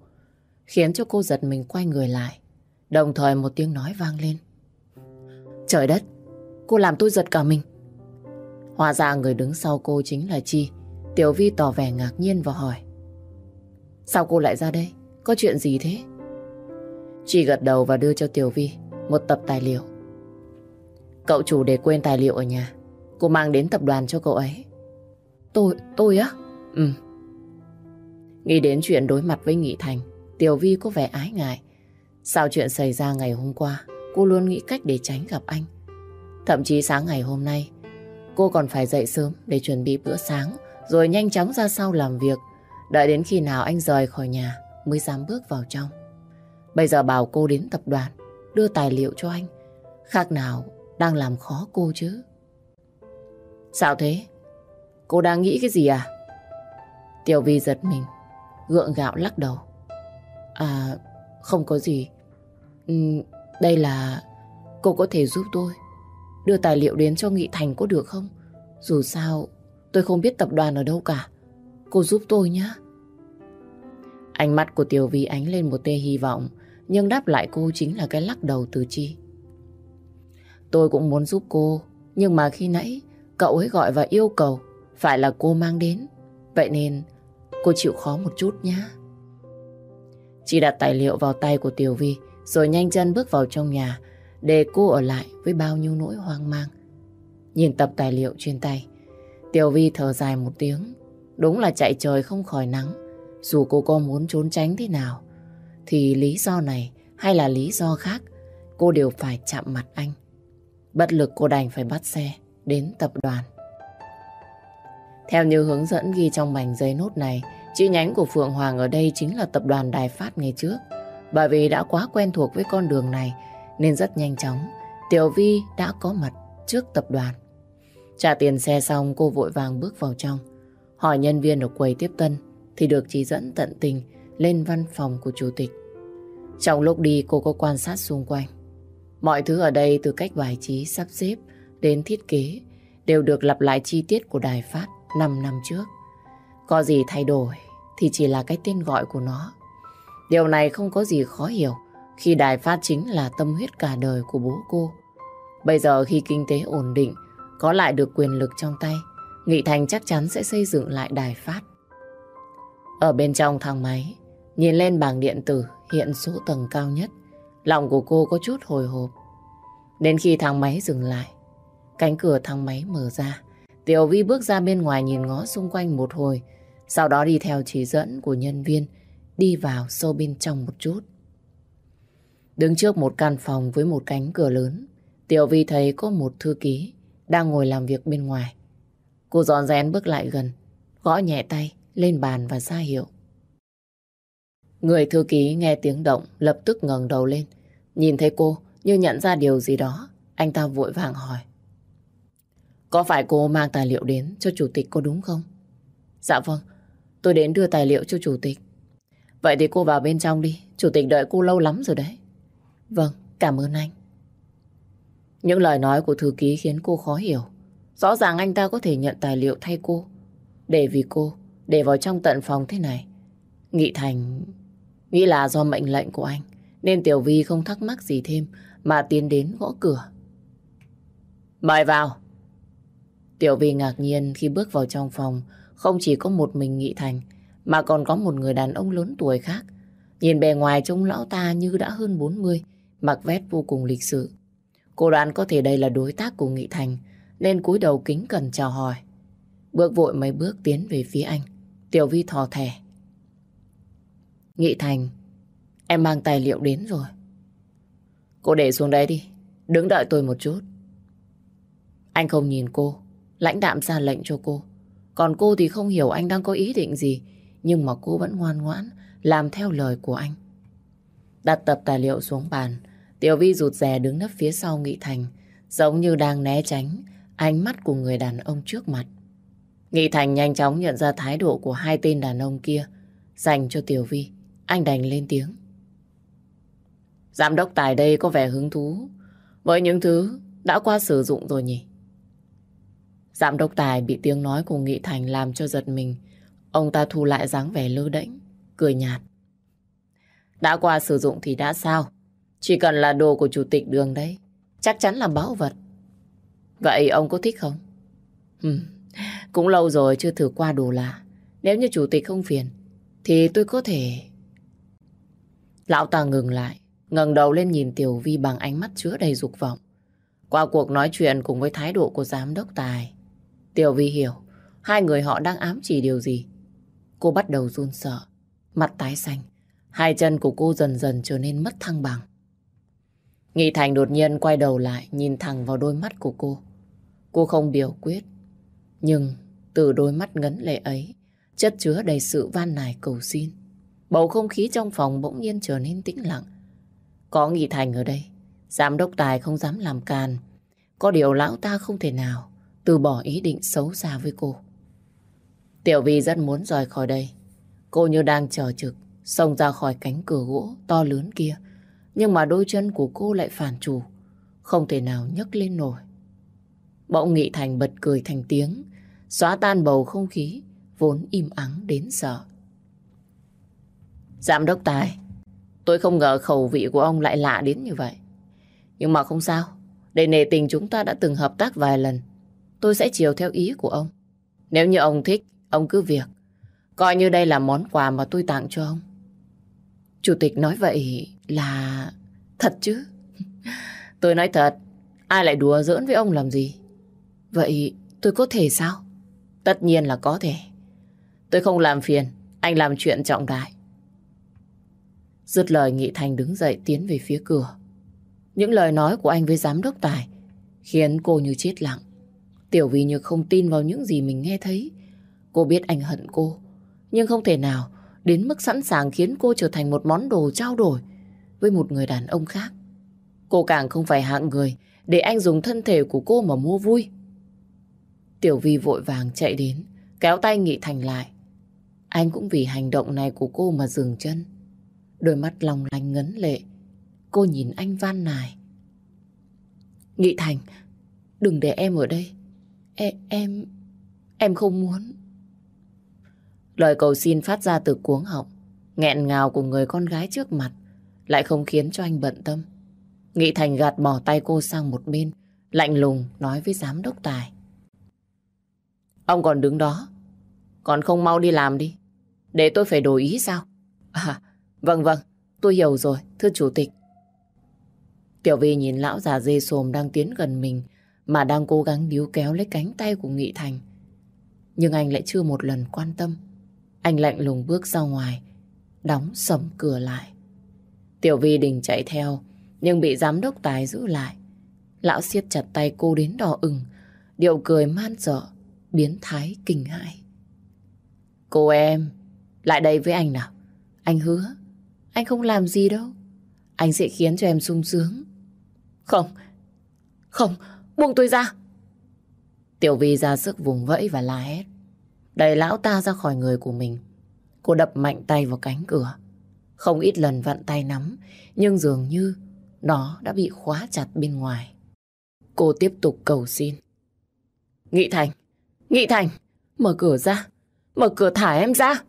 Speaker 1: khiến cho cô giật mình quay người lại. Đồng thời một tiếng nói vang lên. Trời đất, cô làm tôi giật cả mình. Hóa ra người đứng sau cô chính là Chi. Tiểu Vi tỏ vẻ ngạc nhiên và hỏi. Sao cô lại ra đây? Có chuyện gì thế? Chi gật đầu và đưa cho Tiểu Vi một tập tài liệu. Cậu chủ để quên tài liệu ở nhà. Cô mang đến tập đoàn cho cậu ấy. Tôi, tôi á? Ừ. Nghĩ đến chuyện đối mặt với Nghị Thành, Tiểu Vi có vẻ ái ngại. Sau chuyện xảy ra ngày hôm qua, cô luôn nghĩ cách để tránh gặp anh. Thậm chí sáng ngày hôm nay, cô còn phải dậy sớm để chuẩn bị bữa sáng, rồi nhanh chóng ra sau làm việc, đợi đến khi nào anh rời khỏi nhà mới dám bước vào trong. Bây giờ bảo cô đến tập đoàn, đưa tài liệu cho anh. Khác nào đang làm khó cô chứ. Sao thế? Cô đang nghĩ cái gì à? Tiểu Vi giật mình, gượng gạo lắc đầu. À, không có gì. Ừ, đây là... Cô có thể giúp tôi đưa tài liệu đến cho Nghị Thành có được không? Dù sao, tôi không biết tập đoàn ở đâu cả. Cô giúp tôi nhé. Ánh mắt của Tiểu Vi ánh lên một tia hy vọng, nhưng đáp lại cô chính là cái lắc đầu từ chi. Tôi cũng muốn giúp cô, nhưng mà khi nãy cậu ấy gọi và yêu cầu phải là cô mang đến. Vậy nên cô chịu khó một chút nhé. Chị đặt tài liệu vào tay của Tiểu Vi rồi nhanh chân bước vào trong nhà để cô ở lại với bao nhiêu nỗi hoang mang. Nhìn tập tài liệu trên tay, Tiểu Vi thở dài một tiếng. Đúng là chạy trời không khỏi nắng. Dù cô có muốn trốn tránh thế nào, thì lý do này hay là lý do khác, cô đều phải chạm mặt anh. Bất lực cô đành phải bắt xe đến tập đoàn. Theo như hướng dẫn ghi trong mảnh giấy nốt này, chi nhánh của Phượng Hoàng ở đây chính là tập đoàn Đài Phát ngày trước. Bởi vì đã quá quen thuộc với con đường này, nên rất nhanh chóng, Tiểu Vi đã có mặt trước tập đoàn. Trả tiền xe xong, cô vội vàng bước vào trong. Hỏi nhân viên ở quầy tiếp tân, thì được chỉ dẫn tận tình lên văn phòng của chủ tịch. Trong lúc đi, cô có quan sát xung quanh. Mọi thứ ở đây từ cách bài trí, sắp xếp đến thiết kế đều được lặp lại chi tiết của đài phát 5 năm trước. Có gì thay đổi thì chỉ là cái tên gọi của nó. Điều này không có gì khó hiểu khi đài phát chính là tâm huyết cả đời của bố cô. Bây giờ khi kinh tế ổn định, có lại được quyền lực trong tay, Nghị Thành chắc chắn sẽ xây dựng lại đài phát. Ở bên trong thang máy, nhìn lên bảng điện tử hiện số tầng cao nhất, lòng của cô có chút hồi hộp. Đến khi thang máy dừng lại, cánh cửa thang máy mở ra, Tiểu Vi bước ra bên ngoài nhìn ngó xung quanh một hồi, sau đó đi theo chỉ dẫn của nhân viên, đi vào sâu bên trong một chút. Đứng trước một căn phòng với một cánh cửa lớn, Tiểu Vi thấy có một thư ký đang ngồi làm việc bên ngoài. Cô dọn rén bước lại gần, gõ nhẹ tay lên bàn và ra hiệu. Người thư ký nghe tiếng động lập tức ngẩng đầu lên, nhìn thấy cô như nhận ra điều gì đó, anh ta vội vàng hỏi. Có phải cô mang tài liệu đến cho chủ tịch có đúng không? Dạ vâng, tôi đến đưa tài liệu cho chủ tịch. Vậy thì cô vào bên trong đi, chủ tịch đợi cô lâu lắm rồi đấy. Vâng, cảm ơn anh. Những lời nói của thư ký khiến cô khó hiểu. Rõ ràng anh ta có thể nhận tài liệu thay cô. Để vì cô, để vào trong tận phòng thế này. Nghị Thành nghĩ là do mệnh lệnh của anh. Nên Tiểu Vi không thắc mắc gì thêm mà tiến đến gõ cửa. Mời vào. Tiểu Vi ngạc nhiên khi bước vào trong phòng không chỉ có một mình Nghị Thành mà còn có một người đàn ông lớn tuổi khác. Nhìn bề ngoài trông lão ta như đã hơn 40, mặc vest vô cùng lịch sự. Cô đoán có thể đây là đối tác của Nghị Thành, nên cúi đầu kính cần chào hỏi. Bước vội mấy bước tiến về phía anh. Tiểu Vi thò thẻ. Nghị Thành, em mang tài liệu đến rồi. Cô để xuống đây đi, đứng đợi tôi một chút. Anh không nhìn cô, lãnh đạm ra lệnh cho cô. Còn cô thì không hiểu anh đang có ý định gì, nhưng mà cô vẫn ngoan ngoãn làm theo lời của anh. Đặt tập tài liệu xuống bàn, Tiểu Vi rụt rè đứng nấp phía sau Nghị Thành, giống như đang né tránh ánh mắt của người đàn ông trước mặt. Nghị Thành nhanh chóng nhận ra thái độ của hai tên đàn ông kia dành cho Tiểu Vi. Anh đành lên tiếng. Giám đốc Tài đây có vẻ hứng thú với những thứ đã qua sử dụng rồi nhỉ? Giám đốc Tài bị tiếng nói của Nghị Thành làm cho giật mình. Ông ta thu lại dáng vẻ lơ đễnh, cười nhạt. Đã qua sử dụng thì đã sao? Chỉ cần là đồ của chủ tịch đường đấy, chắc chắn là báu vật. Vậy ông có thích không? Hmm, cũng lâu rồi chưa thử qua đồ lạ. Nếu như chủ tịch không phiền, thì tôi có thể... Lão ta ngừng lại, ngẩng đầu lên nhìn Tiểu Vi bằng ánh mắt chứa đầy dục vọng. Qua cuộc nói chuyện cùng với thái độ của giám đốc Tài, Tiểu Vi hiểu hai người họ đang ám chỉ điều gì. Cô bắt đầu run sợ, mặt tái xanh, hai chân của cô dần dần trở nên mất thăng bằng. Nghị Thành đột nhiên quay đầu lại nhìn thẳng vào đôi mắt của cô. Cô không biểu quyết, nhưng từ đôi mắt ngấn lệ ấy chất chứa đầy sự van nài cầu xin. Bầu không khí trong phòng bỗng nhiên trở nên tĩnh lặng. Có Nghị Thành ở đây, giám đốc tài không dám làm càn. Có điều lão ta không thể nào từ bỏ ý định xấu xa với cô. Tiểu Vi rất muốn rời khỏi đây. Cô như đang chờ trực, xông ra khỏi cánh cửa gỗ to lớn kia. Nhưng mà đôi chân của cô lại phản chủ, không thể nào nhấc lên nổi. Bỗng Nghị Thành bật cười thành tiếng, xóa tan bầu không khí, vốn im ắng đến sợ. Giám đốc Tài, tôi không ngờ khẩu vị của ông lại lạ đến như vậy. Nhưng mà không sao, để nề tình chúng ta đã từng hợp tác vài lần, tôi sẽ chiều theo ý của ông. Nếu như ông thích, ông cứ việc. Coi như đây là món quà mà tôi tặng cho ông. Chủ tịch nói vậy là... Thật chứ? Tôi nói thật, ai lại đùa giỡn với ông làm gì? Vậy tôi có thể sao? Tất nhiên là có thể. Tôi không làm phiền, anh làm chuyện trọng đại. Dứt lời Nghị Thành đứng dậy tiến về phía cửa. Những lời nói của anh với giám đốc Tài khiến cô như chết lặng. Tiểu Vi như không tin vào những gì mình nghe thấy. Cô biết anh hận cô, nhưng không thể nào đến mức sẵn sàng khiến cô trở thành một món đồ trao đổi với một người đàn ông khác. Cô càng không phải hạng người để anh dùng thân thể của cô mà mua vui. Tiểu Vi vội vàng chạy đến, kéo tay Nghị Thành lại. Anh cũng vì hành động này của cô mà dừng chân. Đôi mắt long lanh ngấn lệ. Cô nhìn anh van nài. Nghị Thành, đừng để em ở đây. E em... em không muốn. Lời cầu xin phát ra từ cuống họng, nghẹn ngào của người con gái trước mặt, lại không khiến cho anh bận tâm. Nghị Thành gạt bỏ tay cô sang một bên, lạnh lùng nói với giám đốc Tài. Ông còn đứng đó, còn không mau đi làm đi, để tôi phải đổi ý sao? À, vâng vâng, tôi hiểu rồi, thưa chủ tịch. Tiểu Vi nhìn lão già dê xồm đang tiến gần mình, mà đang cố gắng níu kéo lấy cánh tay của Nghị Thành. Nhưng anh lại chưa một lần quan tâm. Anh lạnh lùng bước ra ngoài, đóng sầm cửa lại. Tiểu Vi định chạy theo, nhưng bị giám đốc tài giữ lại. Lão siết chặt tay cô đến đỏ ửng, điệu cười man dở, biến thái kinh hãi. Cô em, lại đây với anh nào. Anh hứa, anh không làm gì đâu. Anh sẽ khiến cho em sung sướng. Không, không, buông tôi ra. Tiểu Vi ra sức vùng vẫy và la hét. Đẩy lão ta ra khỏi người của mình. Cô đập mạnh tay vào cánh cửa. Không ít lần vặn tay nắm, nhưng dường như nó đã bị khóa chặt bên ngoài. Cô tiếp tục cầu xin. Nghị Thành, Nghị Thành, mở cửa ra, mở cửa thả em ra.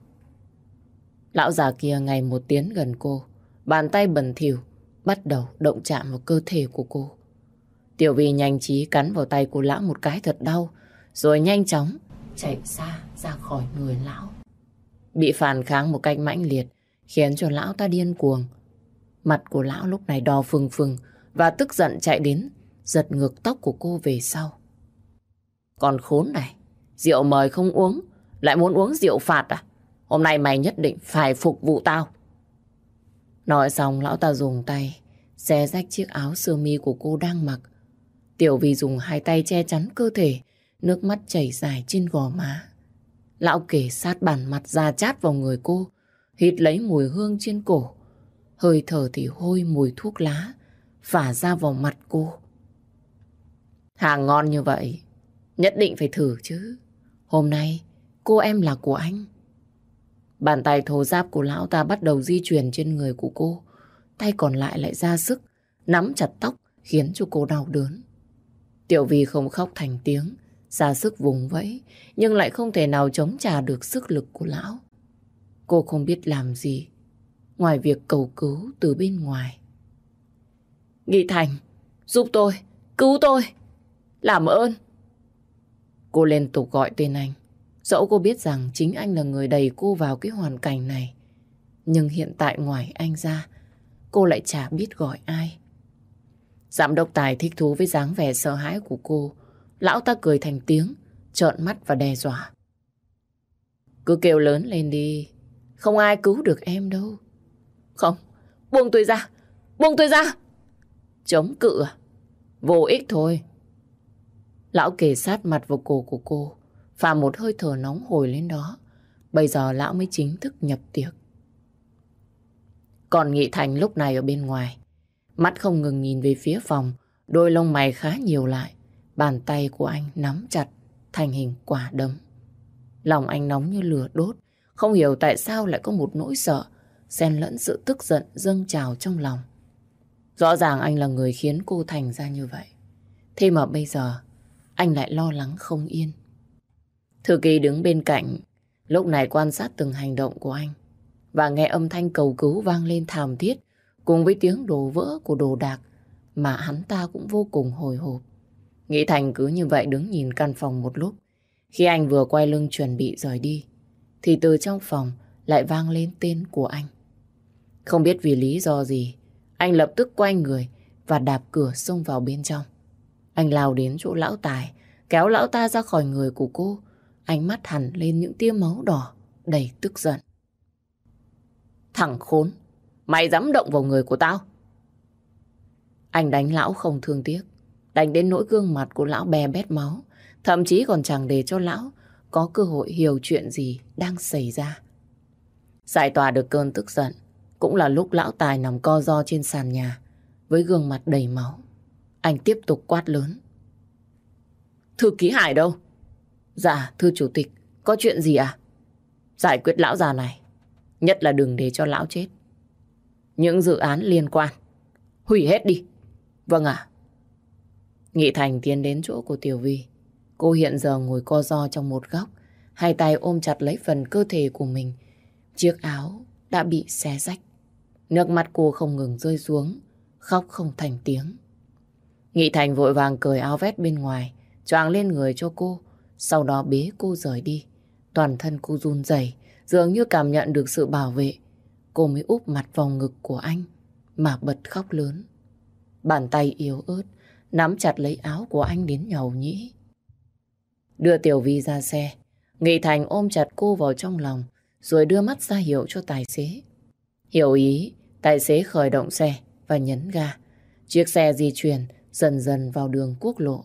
Speaker 1: Lão già kia ngày một tiến gần cô, bàn tay bẩn thỉu bắt đầu động chạm vào cơ thể của cô. Tiểu Vi nhanh trí cắn vào tay của lão một cái thật đau, rồi nhanh chóng chạy xa ra khỏi người lão. Bị phản kháng một cách mãnh liệt, khiến cho lão ta điên cuồng. Mặt của lão lúc này đỏ phừng phừng và tức giận chạy đến, giật ngược tóc của cô về sau. Còn khốn này, rượu mời không uống, lại muốn uống rượu phạt à? Hôm nay mày nhất định phải phục vụ tao. Nói xong lão ta dùng tay xé rách chiếc áo sơ mi của cô đang mặc. Tiểu Vi dùng hai tay che chắn cơ thể, nước mắt chảy dài trên gò má. Lão kể sát bàn mặt ra chát vào người cô, hít lấy mùi hương trên cổ. Hơi thở thì hôi mùi thuốc lá, phả ra vào mặt cô. Hàng ngon như vậy, nhất định phải thử chứ. Hôm nay, cô em là của anh. Bàn tay thô giáp của lão ta bắt đầu di chuyển trên người của cô. Tay còn lại lại ra sức, nắm chặt tóc khiến cho cô đau đớn. Tiểu Vi không khóc thành tiếng, ra sức vùng vẫy, nhưng lại không thể nào chống trả được sức lực của lão. Cô không biết làm gì, ngoài việc cầu cứu từ bên ngoài. Nghị Thành, giúp tôi, cứu tôi, làm ơn. Cô liên tục gọi tên anh. Dẫu cô biết rằng chính anh là người đẩy cô vào cái hoàn cảnh này. Nhưng hiện tại ngoài anh ra, cô lại chả biết gọi ai. Giám đốc Tài thích thú với dáng vẻ sợ hãi của cô. Lão ta cười thành tiếng, trợn mắt và đe dọa. Cứ kêu lớn lên đi, không ai cứu được em đâu. Không, buông tôi ra, buông tôi ra. Chống cự à? Vô ích thôi. Lão kề sát mặt vào cổ của cô, và một hơi thở nóng hồi lên đó. Bây giờ lão mới chính thức nhập tiệc. Còn Nghị Thành lúc này ở bên ngoài. Mắt không ngừng nhìn về phía phòng, đôi lông mày khá nhiều lại. Bàn tay của anh nắm chặt, thành hình quả đấm. Lòng anh nóng như lửa đốt, không hiểu tại sao lại có một nỗi sợ, xen lẫn sự tức giận dâng trào trong lòng. Rõ ràng anh là người khiến cô thành ra như vậy. Thế mà bây giờ, anh lại lo lắng không yên. Thư ký đứng bên cạnh, lúc này quan sát từng hành động của anh và nghe âm thanh cầu cứu vang lên thảm thiết cùng với tiếng đổ vỡ của đồ đạc mà hắn ta cũng vô cùng hồi hộp. Nghĩ Thành cứ như vậy đứng nhìn căn phòng một lúc. Khi anh vừa quay lưng chuẩn bị rời đi, thì từ trong phòng lại vang lên tên của anh. Không biết vì lý do gì, anh lập tức quay người và đạp cửa xông vào bên trong. Anh lao đến chỗ lão tài, kéo lão ta ra khỏi người của cô, ánh mắt hẳn lên những tia máu đỏ, đầy tức giận. Thằng khốn, mày dám động vào người của tao? Anh đánh lão không thương tiếc, đánh đến nỗi gương mặt của lão bè bét máu, thậm chí còn chẳng để cho lão có cơ hội hiểu chuyện gì đang xảy ra. Giải tỏa được cơn tức giận, cũng là lúc lão tài nằm co ro trên sàn nhà, với gương mặt đầy máu. Anh tiếp tục quát lớn. Thư ký Hải đâu? Dạ, thưa chủ tịch, có chuyện gì à? Giải quyết lão già này, nhất là đừng để cho lão chết. Những dự án liên quan, hủy hết đi. Vâng ạ. Nghị Thành tiến đến chỗ của Tiểu Vi. Cô hiện giờ ngồi co ro trong một góc, hai tay ôm chặt lấy phần cơ thể của mình. Chiếc áo đã bị xé rách. Nước mắt cô không ngừng rơi xuống, khóc không thành tiếng. Nghị Thành vội vàng cởi áo vét bên ngoài, choàng lên người cho cô, sau đó bế cô rời đi. Toàn thân cô run rẩy, dường như cảm nhận được sự bảo vệ. Cô mới úp mặt vào ngực của anh, mà bật khóc lớn. Bàn tay yếu ớt, nắm chặt lấy áo của anh đến nhầu nhĩ. Đưa Tiểu Vi ra xe, Nghị Thành ôm chặt cô vào trong lòng, rồi đưa mắt ra hiệu cho tài xế. Hiểu ý, tài xế khởi động xe và nhấn ga. Chiếc xe di chuyển dần dần vào đường quốc lộ.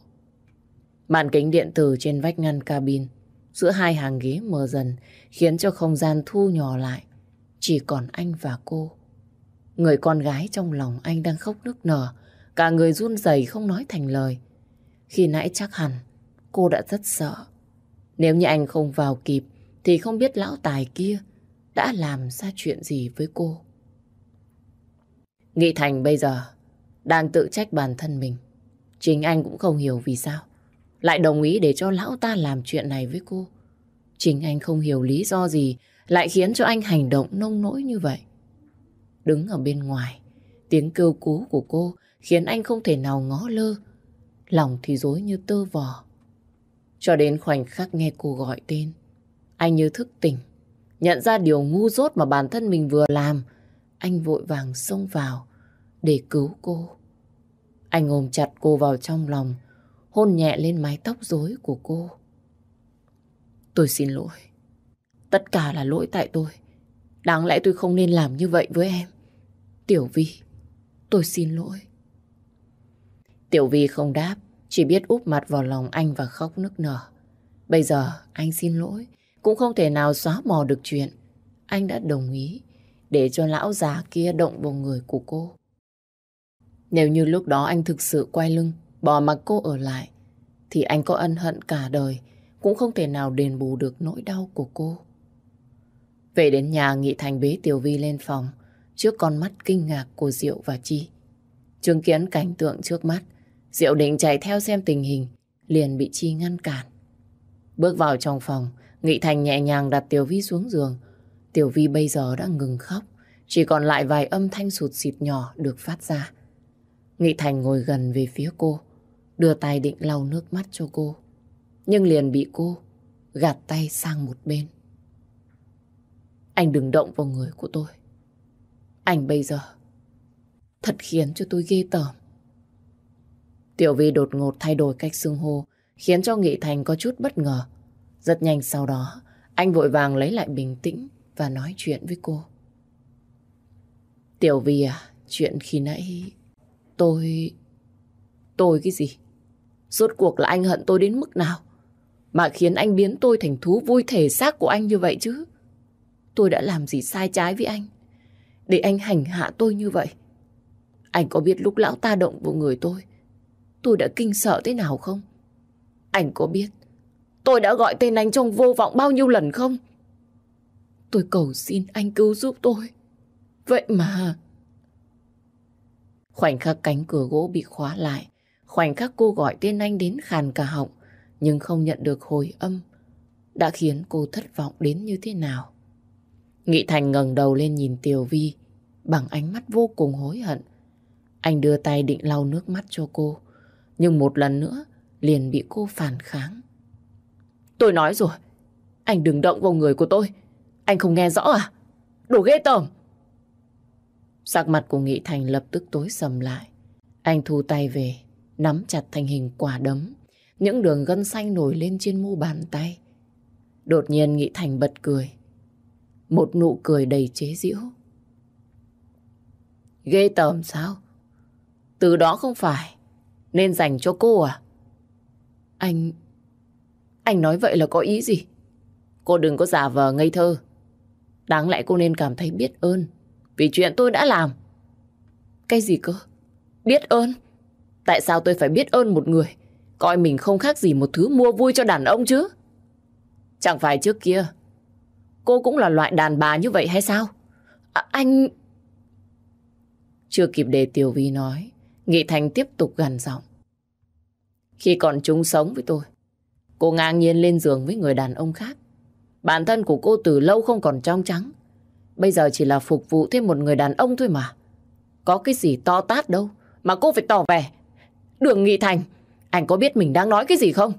Speaker 1: Màn kính điện tử trên vách ngăn cabin giữa hai hàng ghế mờ dần khiến cho không gian thu nhỏ lại. Chỉ còn anh và cô. Người con gái trong lòng anh đang khóc nức nở, cả người run rẩy không nói thành lời. Khi nãy chắc hẳn cô đã rất sợ. Nếu như anh không vào kịp thì không biết lão tài kia đã làm ra chuyện gì với cô. Nghị Thành bây giờ đang tự trách bản thân mình. Chính anh cũng không hiểu vì sao. Lại đồng ý để cho lão ta làm chuyện này với cô. Chính anh không hiểu lý do gì lại khiến cho anh hành động nông nỗi như vậy. Đứng ở bên ngoài, tiếng kêu cứu của cô khiến anh không thể nào ngó lơ. Lòng thì dối như tơ vò. Cho đến khoảnh khắc nghe cô gọi tên, anh như thức tỉnh, nhận ra điều ngu dốt mà bản thân mình vừa làm. Anh vội vàng xông vào để cứu cô. Anh ôm chặt cô vào trong lòng, hôn nhẹ lên mái tóc rối của cô. Tôi xin lỗi. Tất cả là lỗi tại tôi. Đáng lẽ tôi không nên làm như vậy với em. Tiểu Vi, tôi xin lỗi. Tiểu Vi không đáp, chỉ biết úp mặt vào lòng anh và khóc nức nở. Bây giờ anh xin lỗi, cũng không thể nào xóa mò được chuyện. Anh đã đồng ý để cho lão già kia động vào người của cô. Nếu như lúc đó anh thực sự quay lưng, bỏ mặc cô ở lại, thì anh có ân hận cả đời, cũng không thể nào đền bù được nỗi đau của cô. Về đến nhà, Nghị Thành bế Tiểu Vi lên phòng, trước con mắt kinh ngạc của Diệu và Chi. Chứng kiến cảnh tượng trước mắt, Diệu định chạy theo xem tình hình, liền bị Chi ngăn cản. Bước vào trong phòng, Nghị Thành nhẹ nhàng đặt Tiểu Vi xuống giường. Tiểu Vi bây giờ đã ngừng khóc, chỉ còn lại vài âm thanh sụt xịt nhỏ được phát ra. Nghị Thành ngồi gần về phía cô, đưa tay định lau nước mắt cho cô. Nhưng liền bị cô gạt tay sang một bên. Anh đừng động vào người của tôi. Anh bây giờ thật khiến cho tôi ghê tởm. Tiểu Vi đột ngột thay đổi cách xưng hô, khiến cho Nghị Thành có chút bất ngờ. Rất nhanh sau đó, anh vội vàng lấy lại bình tĩnh và nói chuyện với cô. Tiểu Vi à, chuyện khi nãy tôi... Tôi cái gì? Rốt cuộc là anh hận tôi đến mức nào? Mà khiến anh biến tôi thành thú vui thể xác của anh như vậy chứ? Tôi đã làm gì sai trái với anh? Để anh hành hạ tôi như vậy? Anh có biết lúc lão ta động vào người tôi, tôi đã kinh sợ thế nào không? Anh có biết tôi đã gọi tên anh trong vô vọng bao nhiêu lần không? Tôi cầu xin anh cứu giúp tôi. Vậy mà... Khoảnh khắc cánh cửa gỗ bị khóa lại, khoảnh khắc cô gọi tên anh đến khàn cả họng, nhưng không nhận được hồi âm, đã khiến cô thất vọng đến như thế nào. Nghị Thành ngẩng đầu lên nhìn Tiểu Vi bằng ánh mắt vô cùng hối hận. Anh đưa tay định lau nước mắt cho cô, nhưng một lần nữa liền bị cô phản kháng. Tôi nói rồi, anh đừng động vào người của tôi. Anh không nghe rõ à? Đồ ghê tởm! Sắc mặt của Nghị Thành lập tức tối sầm lại. Anh thu tay về, nắm chặt thành hình quả đấm. Những đường gân xanh nổi lên trên mu bàn tay. Đột nhiên Nghị Thành bật cười. Một nụ cười đầy chế giễu. Ghê tởm sao? Từ đó không phải, nên dành cho cô à? Anh... Anh nói vậy là có ý gì? Cô đừng có giả vờ ngây thơ. Đáng lẽ cô nên cảm thấy biết ơn, vì chuyện tôi đã làm. Cái gì cơ? Biết ơn? Tại sao tôi phải biết ơn một người, coi mình không khác gì một thứ mua vui cho đàn ông chứ? Chẳng phải trước kia cô cũng là loại đàn bà như vậy hay sao? À, anh... Chưa kịp để Tiểu Vi nói, Nghị Thành tiếp tục gằn giọng. Khi còn chung sống với tôi, cô ngang nhiên lên giường với người đàn ông khác. Bản thân của cô từ lâu không còn trong trắng. Bây giờ chỉ là phục vụ thêm một người đàn ông thôi mà. Có cái gì to tát đâu mà cô phải tỏ vẻ. Đường Nghị Thành, anh có biết mình đang nói cái gì không?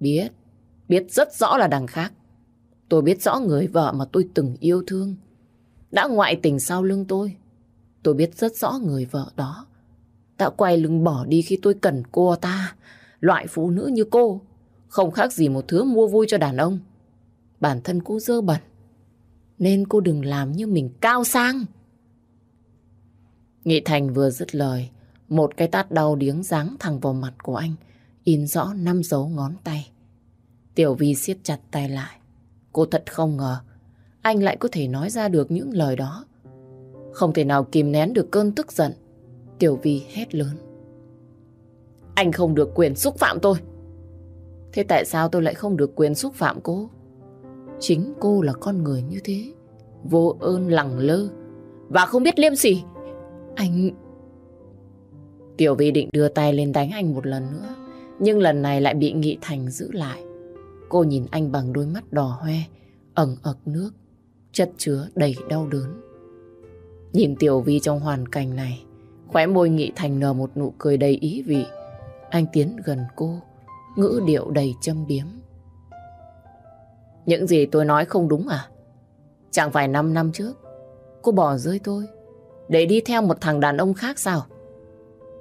Speaker 1: Biết, biết rất rõ là đằng khác. Tôi biết rõ người vợ mà tôi từng yêu thương. Đã ngoại tình sau lưng tôi. Tôi biết rất rõ người vợ đó. Đã quay lưng bỏ đi khi tôi cần cô ta. Loại phụ nữ như cô. Không khác gì một thứ mua vui cho đàn ông. Bản thân cô dơ bẩn. Nên cô đừng làm như mình cao sang. Nghị Thành vừa dứt lời. Một cái tát đau điếng giáng thẳng vào mặt của anh. In rõ năm dấu ngón tay. Tiểu Vi siết chặt tay lại. Cô thật không ngờ, anh lại có thể nói ra được những lời đó. Không thể nào kìm nén được cơn tức giận. Tiểu Vi hét lớn. Anh không được quyền xúc phạm tôi. Thế tại sao tôi lại không được quyền xúc phạm cô? Chính cô là con người như thế. Vô ơn lẳng lơ. Và không biết liêm sỉ. Anh... Tiểu Vi định đưa tay lên đánh anh một lần nữa. Nhưng lần này lại bị Nghị Thành giữ lại. Cô nhìn anh bằng đôi mắt đỏ hoe, ẩn ực nước, chất chứa đầy đau đớn. Nhìn Tiểu Vi trong hoàn cảnh này, khóe môi Nghị Thành nở một nụ cười đầy ý vị. Anh tiến gần cô, ngữ điệu đầy châm biếm. Những gì tôi nói không đúng à? Chẳng phải 5 năm trước, cô bỏ rơi tôi để đi theo một thằng đàn ông khác sao?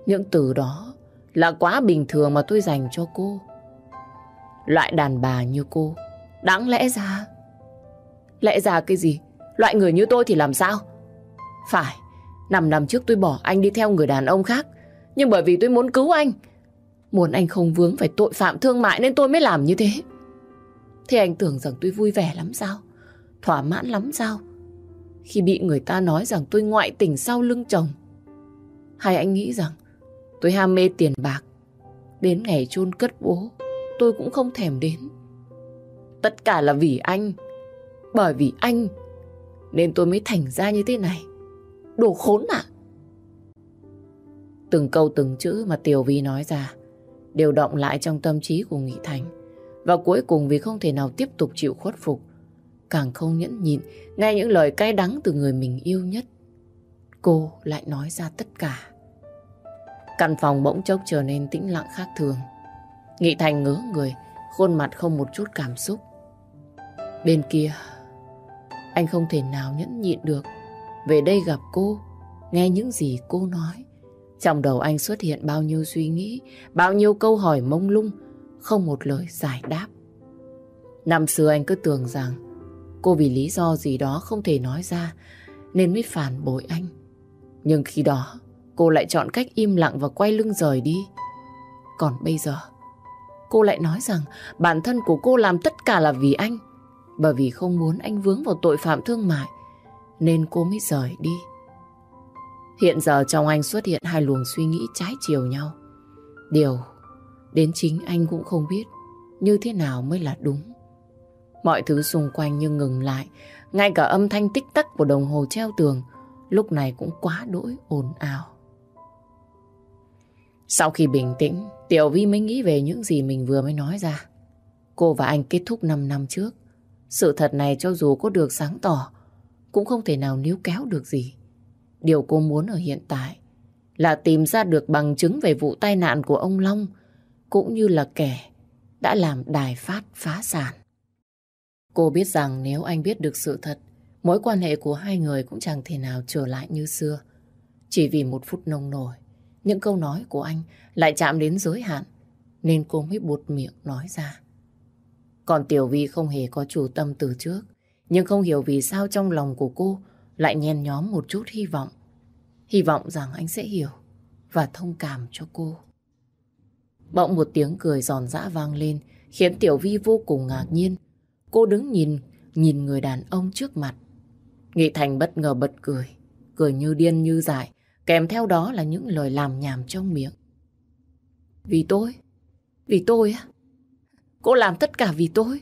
Speaker 1: Những từ đó là quá bình thường mà tôi dành cho cô. Loại đàn bà như cô, đáng lẽ ra... Lẽ ra cái gì? Loại người như tôi thì làm sao? Phải, năm năm trước tôi bỏ anh đi theo người đàn ông khác, nhưng bởi vì tôi muốn cứu anh, muốn anh không vướng phải tội phạm thương mại nên tôi mới làm như thế. Thế anh tưởng rằng tôi vui vẻ lắm sao? Thỏa mãn lắm sao? Khi bị người ta nói rằng tôi ngoại tình sau lưng chồng. Hay anh nghĩ rằng tôi ham mê tiền bạc. Đến ngày chôn cất bố, tôi cũng không thèm đến. Tất cả là vì anh. Bởi vì anh nên tôi mới thành ra như thế này. Đồ khốn ạ! Từng câu từng chữ mà Tiểu Vi nói ra đều động lại trong tâm trí của Nghị Thành. Và cuối cùng vì không thể nào tiếp tục chịu khuất phục, càng không nhẫn nhịn nghe những lời cay đắng từ người mình yêu nhất. Cô lại nói ra tất cả. Căn phòng bỗng chốc trở nên tĩnh lặng khác thường. Nghị Thành ngớ người, khuôn mặt không một chút cảm xúc. Bên kia, anh không thể nào nhẫn nhịn được. Về đây gặp cô, nghe những gì cô nói. Trong đầu anh xuất hiện bao nhiêu suy nghĩ, bao nhiêu câu hỏi mông lung, không một lời giải đáp. Năm xưa anh cứ tưởng rằng cô vì lý do gì đó không thể nói ra nên mới phản bội anh. Nhưng khi đó cô lại chọn cách im lặng và quay lưng rời đi. Còn bây giờ cô lại nói rằng bản thân của cô làm tất cả là vì anh. Bởi vì không muốn anh vướng vào tội phạm thương mại nên cô mới rời đi. Hiện giờ trong anh xuất hiện hai luồng suy nghĩ trái chiều nhau. Điều đến chính anh cũng không biết như thế nào mới là đúng. Mọi thứ xung quanh như ngừng lại, ngay cả âm thanh tích tắc của đồng hồ treo tường lúc này cũng quá đỗi ồn ào. Sau khi bình tĩnh, Tiểu Vi mới nghĩ về những gì mình vừa mới nói ra. Cô và anh kết thúc 5 năm trước. Sự thật này cho dù có được sáng tỏ, cũng không thể nào níu kéo được gì. Điều cô muốn ở hiện tại là tìm ra được bằng chứng về vụ tai nạn của ông Long cũng như là kẻ đã làm đài phát phá sản. Cô biết rằng nếu anh biết được sự thật, mối quan hệ của hai người cũng chẳng thể nào trở lại như xưa. Chỉ vì một phút nông nổi, những câu nói của anh lại chạm đến giới hạn, nên cô mới buột miệng nói ra. Còn Tiểu Vi không hề có chủ tâm từ trước, nhưng không hiểu vì sao trong lòng của cô lại nhen nhóm một chút hy vọng. Hy vọng rằng anh sẽ hiểu và thông cảm cho cô. Bỗng một tiếng cười giòn giã vang lên khiến Tiểu Vi vô cùng ngạc nhiên. Cô đứng nhìn, nhìn người đàn ông trước mặt. Nghị Thành bất ngờ bật cười, cười như điên như dại, kèm theo đó là những lời làm nhảm trong miệng. Vì tôi? Vì tôi á? Cô làm tất cả vì tôi?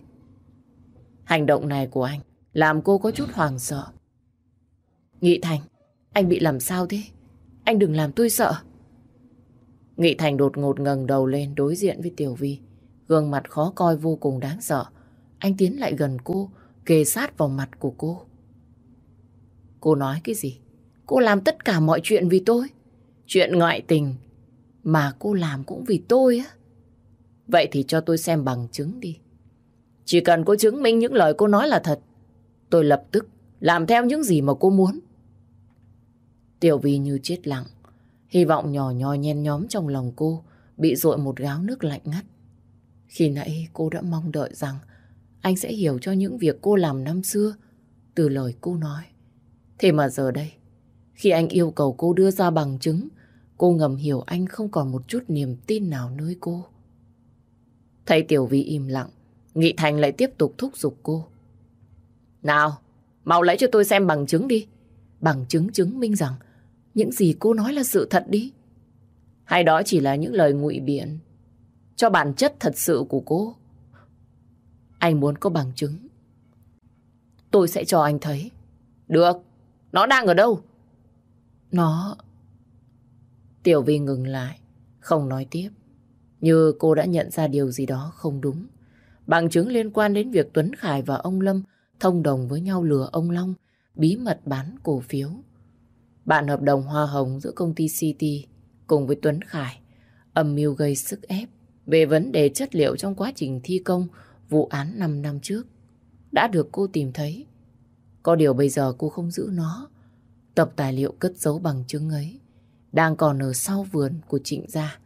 Speaker 1: Hành động này của anh làm cô có chút hoàng sợ. Nghị Thành, anh bị làm sao thế? Anh đừng làm tôi sợ. Nghị Thành đột ngột ngẩng đầu lên đối diện với Tiểu Vi. Gương mặt khó coi vô cùng đáng sợ. Anh tiến lại gần cô, kề sát vào mặt của cô. Cô nói cái gì? Cô làm tất cả mọi chuyện vì tôi. Chuyện ngoại tình mà cô làm cũng vì tôi á. Vậy thì cho tôi xem bằng chứng đi. Chỉ cần cô chứng minh những lời cô nói là thật, tôi lập tức làm theo những gì mà cô muốn. Tiểu Vi như chết lặng, hy vọng nhỏ nhoi nhen nhóm trong lòng cô bị dội một gáo nước lạnh ngắt. Khi nãy cô đã mong đợi rằng anh sẽ hiểu cho những việc cô làm năm xưa từ lời cô nói. Thế mà giờ đây, khi anh yêu cầu cô đưa ra bằng chứng, cô ngầm hiểu anh không còn một chút niềm tin nào nơi cô. Thấy Tiểu Vi im lặng, Nghị Thành lại tiếp tục thúc giục cô. Nào, mau lấy cho tôi xem bằng chứng đi. Bằng chứng chứng minh rằng những gì cô nói là sự thật đi. Hay đó chỉ là những lời ngụy biện cho bản chất thật sự của cô. Anh muốn có bằng chứng. Tôi sẽ cho anh thấy. Được, nó đang ở đâu? Nó... Tiểu Vi ngừng lại, không nói tiếp. Như cô đã nhận ra điều gì đó không đúng. Bằng chứng liên quan đến việc Tuấn Khải và ông Lâm thông đồng với nhau lừa ông Long bí mật bán cổ phiếu. Bạn hợp đồng hoa hồng giữa công ty City cùng với Tuấn Khải âm mưu gây sức ép về vấn đề chất liệu trong quá trình thi công vụ án 5 năm trước đã được cô tìm thấy. Có điều bây giờ cô không giữ nó. Tập tài liệu cất giấu bằng chứng ấy đang còn ở sau vườn của Trịnh gia.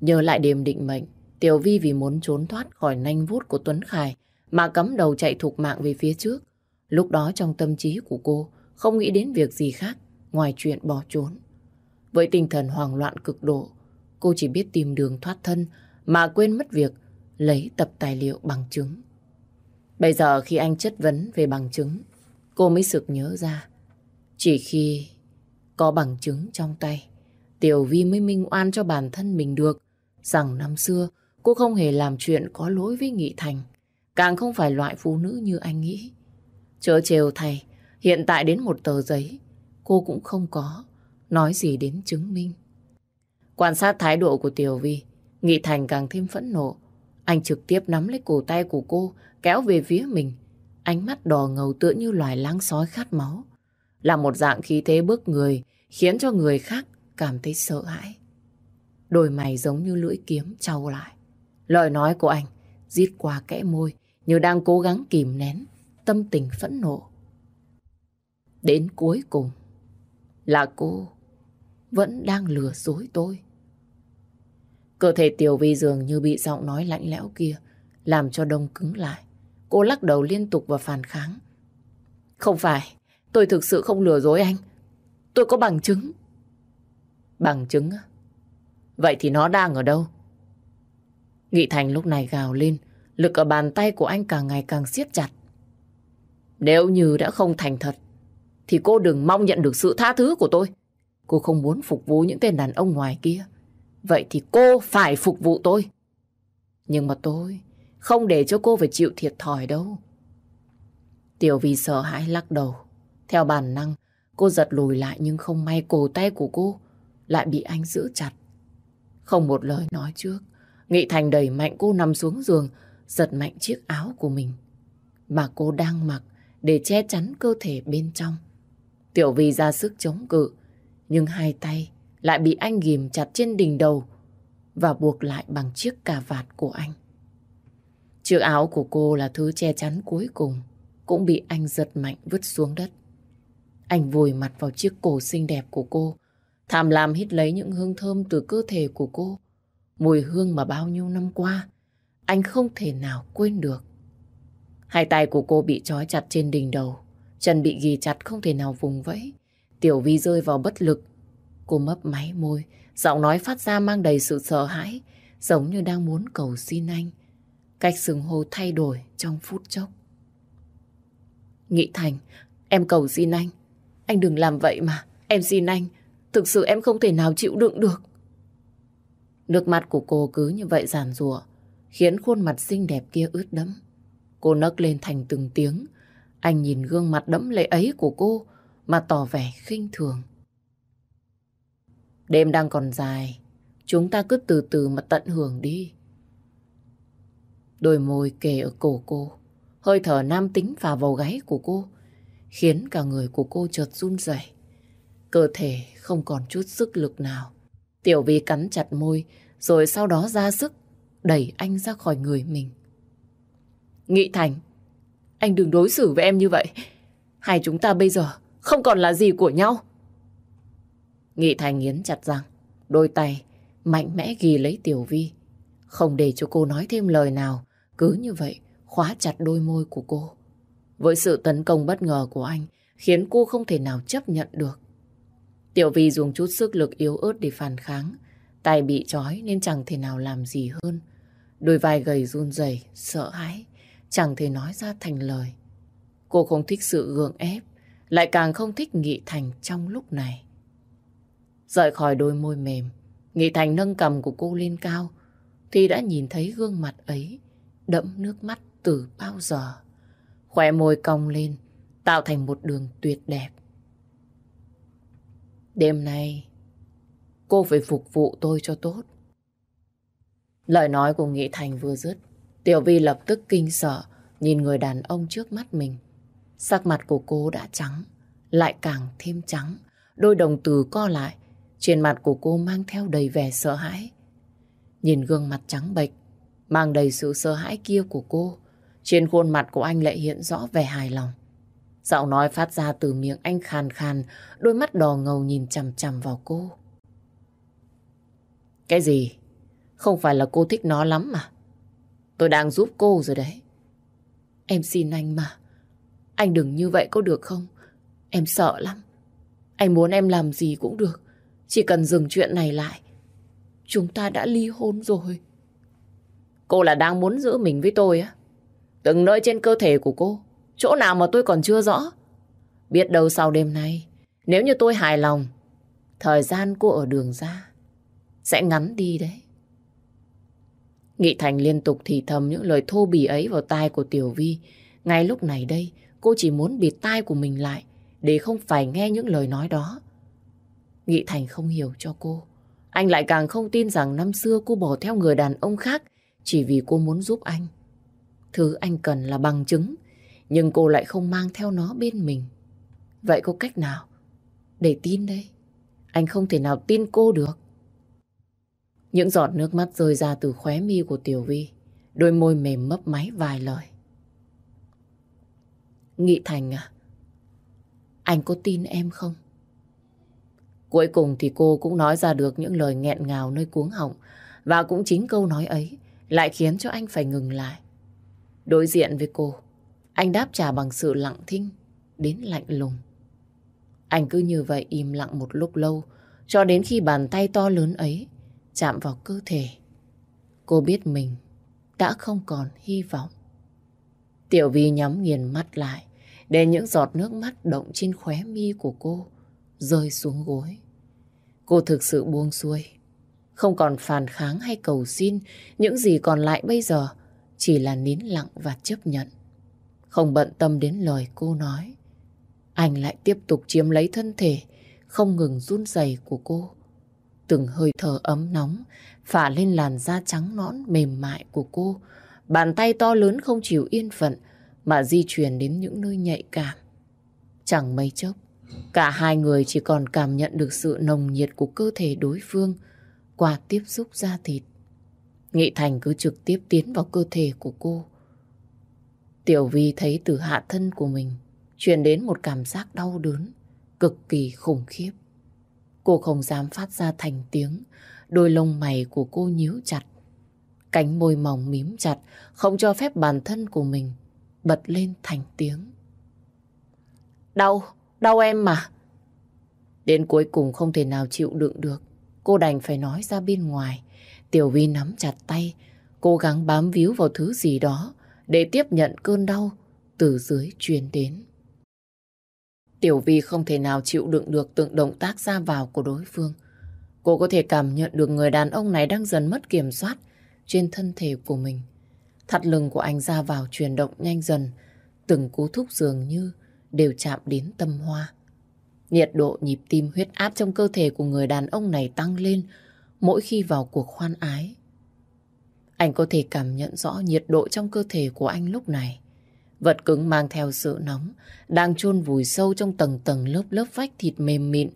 Speaker 1: Nhớ lại đêm định mệnh, Tiểu Vi vì muốn trốn thoát khỏi nanh vuốt của Tuấn Khải mà cắm đầu chạy thục mạng về phía trước. Lúc đó trong tâm trí của cô không nghĩ đến việc gì khác ngoài chuyện bỏ trốn. Với tinh thần hoảng loạn cực độ, cô chỉ biết tìm đường thoát thân mà quên mất việc lấy tập tài liệu bằng chứng. Bây giờ khi anh chất vấn về bằng chứng, cô mới sực nhớ ra. Chỉ khi có bằng chứng trong tay, Tiểu Vi mới minh oan cho bản thân mình được rằng năm xưa cô không hề làm chuyện có lỗi với Nghị Thành, càng không phải loại phụ nữ như anh nghĩ. Chớ trêu thầy, hiện tại đến một tờ giấy, cô cũng không có nói gì đến chứng minh. Quan sát thái độ của Tiểu Vi, Nghị Thành càng thêm phẫn nộ. Anh trực tiếp nắm lấy cổ tay của cô, kéo về phía mình. Ánh mắt đỏ ngầu tựa như loài láng sói khát máu. Là một dạng khí thế bước người, khiến cho người khác cảm thấy sợ hãi. Đôi mày giống như lưỡi kiếm trao lại. Lời nói của anh giết qua kẽ môi như đang cố gắng kìm nén tâm tình phẫn nộ. Đến cuối cùng là cô vẫn đang lừa dối tôi. Cơ thể Tiểu Vi dường như bị giọng nói lạnh lẽo kia làm cho đông cứng lại. Cô lắc đầu liên tục và phản kháng. Không phải, tôi thực sự không lừa dối anh. Tôi có bằng chứng. Bằng chứng á? Vậy thì nó đang ở đâu? Nghị Thành lúc này gào lên, lực ở bàn tay của anh càng ngày càng siết chặt. Nếu như đã không thành thật, thì cô đừng mong nhận được sự tha thứ của tôi. Cô không muốn phục vụ những tên đàn ông ngoài kia. Vậy thì cô phải phục vụ tôi. Nhưng mà tôi không để cho cô phải chịu thiệt thòi đâu. Tiểu Vi sợ hãi lắc đầu. Theo bản năng, cô giật lùi lại nhưng không may cổ tay của cô lại bị anh giữ chặt. Không một lời nói trước, Nghị Thành đẩy mạnh cô nằm xuống giường, giật mạnh chiếc áo của mình. Mà cô đang mặc để che chắn cơ thể bên trong. Tiểu Vi ra sức chống cự, nhưng hai tay lại bị anh ghim chặt trên đỉnh đầu và buộc lại bằng chiếc cà vạt của anh. Chiếc áo của cô là thứ che chắn cuối cùng, cũng bị anh giật mạnh vứt xuống đất. Anh vùi mặt vào chiếc cổ xinh đẹp của cô, tham lam hít lấy những hương thơm từ cơ thể của cô. Mùi hương mà bao nhiêu năm qua, anh không thể nào quên được. Hai tay của cô bị trói chặt trên đỉnh đầu, chân bị ghi chặt không thể nào vùng vẫy. Tiểu Vi rơi vào bất lực. Cô mấp máy môi, giọng nói phát ra mang đầy sự sợ hãi, giống như đang muốn cầu xin anh. Cách xưng hô thay đổi trong phút chốc. Nghị Thành, em cầu xin anh. Anh đừng làm vậy mà, em xin anh. Thực sự em không thể nào chịu đựng được. Nước mắt của cô cứ như vậy giàn rủa khiến khuôn mặt xinh đẹp kia ướt đẫm. Cô nấc lên thành từng tiếng. Anh nhìn gương mặt đẫm lệ ấy của cô mà tỏ vẻ khinh thường. Đêm đang còn dài, chúng ta cứ từ từ mà tận hưởng đi. Đôi môi kề ở cổ cô, hơi thở nam tính phả vào gáy của cô, khiến cả người của cô chợt run rẩy. Cơ thể không còn chút sức lực nào. Tiểu Vi cắn chặt môi, rồi sau đó ra sức đẩy anh ra khỏi người mình. Nghị Thành, anh đừng đối xử với em như vậy. Hai chúng ta bây giờ không còn là gì của nhau. Nghị Thành nghiến chặt răng, đôi tay mạnh mẽ ghi lấy Tiểu Vi. Không để cho cô nói thêm lời nào, cứ như vậy khóa chặt đôi môi của cô. Với sự tấn công bất ngờ của anh, khiến cô không thể nào chấp nhận được. Tiểu Vi dùng chút sức lực yếu ớt để phản kháng. Tay bị trói nên chẳng thể nào làm gì hơn. Đôi vai gầy run rẩy, sợ hãi, chẳng thể nói ra thành lời. Cô không thích sự gượng ép, lại càng không thích Nghị Thành trong lúc này. Rời khỏi đôi môi mềm, Nghị Thành nâng cầm của cô lên cao, thì đã nhìn thấy gương mặt ấy đẫm nước mắt từ bao giờ. Khóe môi cong lên, tạo thành một đường tuyệt đẹp. Đêm nay, cô phải phục vụ tôi cho tốt. Lời nói của Nghị Thành vừa dứt, Tiểu Vi lập tức kinh sợ, nhìn người đàn ông trước mắt mình. Sắc mặt của cô đã trắng, lại càng thêm trắng. Đôi đồng tử co lại, trên mặt của cô mang theo đầy vẻ sợ hãi. Nhìn gương mặt trắng bệch, mang đầy sự sợ hãi kia của cô, trên khuôn mặt của anh lại hiện rõ vẻ hài lòng. Giọng nói phát ra từ miệng anh khàn khàn, đôi mắt đỏ ngầu nhìn chằm chằm vào cô. Cái gì? Không phải là cô thích nó lắm mà. Tôi đang giúp cô rồi đấy. Em xin anh mà. Anh đừng như vậy có được không? Em sợ lắm. Anh muốn em làm gì cũng được. Chỉ cần dừng chuyện này lại. Chúng ta đã ly hôn rồi. Cô là đang muốn giữ mình với tôi á? Từng nơi trên cơ thể của cô. Chỗ nào mà tôi còn chưa rõ. Biết đâu sau đêm nay, nếu như tôi hài lòng, thời gian cô ở đường ra sẽ ngắn đi đấy. Nghị Thành liên tục thì thầm những lời thô bỉ ấy vào tai của Tiểu Vi. Ngay lúc này đây, cô chỉ muốn bịt tai của mình lại để không phải nghe những lời nói đó. Nghị Thành không hiểu cho cô. Anh lại càng không tin rằng năm xưa cô bỏ theo người đàn ông khác chỉ vì cô muốn giúp anh. Thứ anh cần là bằng chứng, nhưng cô lại không mang theo nó bên mình. Vậy có cách nào để tin đây? Anh không thể nào tin cô được. Những giọt nước mắt rơi ra từ khóe mi của Tiểu Vi. Đôi môi mềm mấp máy vài lời. Nghị Thành à? Anh có tin em không? Cuối cùng thì cô cũng nói ra được những lời nghẹn ngào nơi cuống họng. Và cũng chính câu nói ấy lại khiến cho anh phải ngừng lại. Đối diện với cô, anh đáp trả bằng sự lặng thinh đến lạnh lùng. Anh cứ như vậy im lặng một lúc lâu cho đến khi bàn tay to lớn ấy chạm vào cơ thể. Cô biết mình đã không còn hy vọng. Tiểu Vi nhắm nghiền mắt lại để những giọt nước mắt động trên khóe mi của cô rơi xuống gối. Cô thực sự buông xuôi. Không còn phản kháng hay cầu xin, những gì còn lại bây giờ chỉ là nín lặng và chấp nhận. Không bận tâm đến lời cô nói. Anh lại tiếp tục chiếm lấy thân thể, không ngừng run rẩy của cô. Từng hơi thở ấm nóng phả lên làn da trắng nõn mềm mại của cô. Bàn tay to lớn không chịu yên phận mà di chuyển đến những nơi nhạy cảm. Chẳng mấy chốc, cả hai người chỉ còn cảm nhận được sự nồng nhiệt của cơ thể đối phương qua tiếp xúc da thịt. Nghị Thành cứ trực tiếp tiến vào cơ thể của cô. Tiểu Vi thấy từ hạ thân của mình truyền đến một cảm giác đau đớn, cực kỳ khủng khiếp. Cô không dám phát ra thành tiếng, đôi lông mày của cô nhíu chặt. Cánh môi mỏng mím chặt, không cho phép bản thân của mình bật lên thành tiếng. Đau, đau em mà. Đến cuối cùng không thể nào chịu đựng được. Cô đành phải nói ra bên ngoài. Tiểu Vi nắm chặt tay, cố gắng bám víu vào thứ gì đó để tiếp nhận cơn đau từ dưới truyền đến. Tiểu Vi không thể nào chịu đựng được từng động tác ra vào của đối phương. Cô có thể cảm nhận được người đàn ông này đang dần mất kiểm soát trên thân thể của mình. Thắt lưng của anh ra vào chuyển động nhanh dần, từng cú thúc dường như đều chạm đến tâm hoa. Nhiệt độ nhịp tim huyết áp trong cơ thể của người đàn ông này tăng lên mỗi khi vào cuộc khoan ái. Anh có thể cảm nhận rõ nhiệt độ trong cơ thể của anh lúc này. Vật cứng mang theo sự nóng, đang chôn vùi sâu trong tầng tầng lớp lớp vách thịt mềm mịn,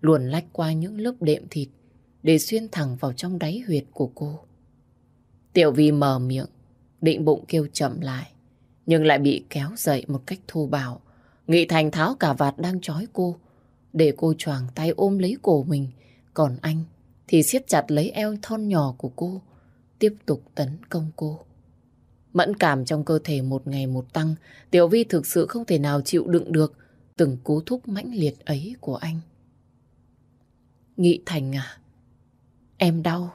Speaker 1: luồn lách qua những lớp đệm thịt để xuyên thẳng vào trong đáy huyệt của cô. Tiểu Vi mở miệng, định bụng kêu chậm lại, nhưng lại bị kéo dậy một cách thô bạo. Nghị Thành tháo cả vạt đang trói cô, để cô choàng tay ôm lấy cổ mình, còn anh thì siết chặt lấy eo thon nhỏ của cô, tiếp tục tấn công cô. Mẫn cảm trong cơ thể một ngày một tăng, Tiểu Vi thực sự không thể nào chịu đựng được từng cú thúc mãnh liệt ấy của anh. Nghị Thành à, em đau.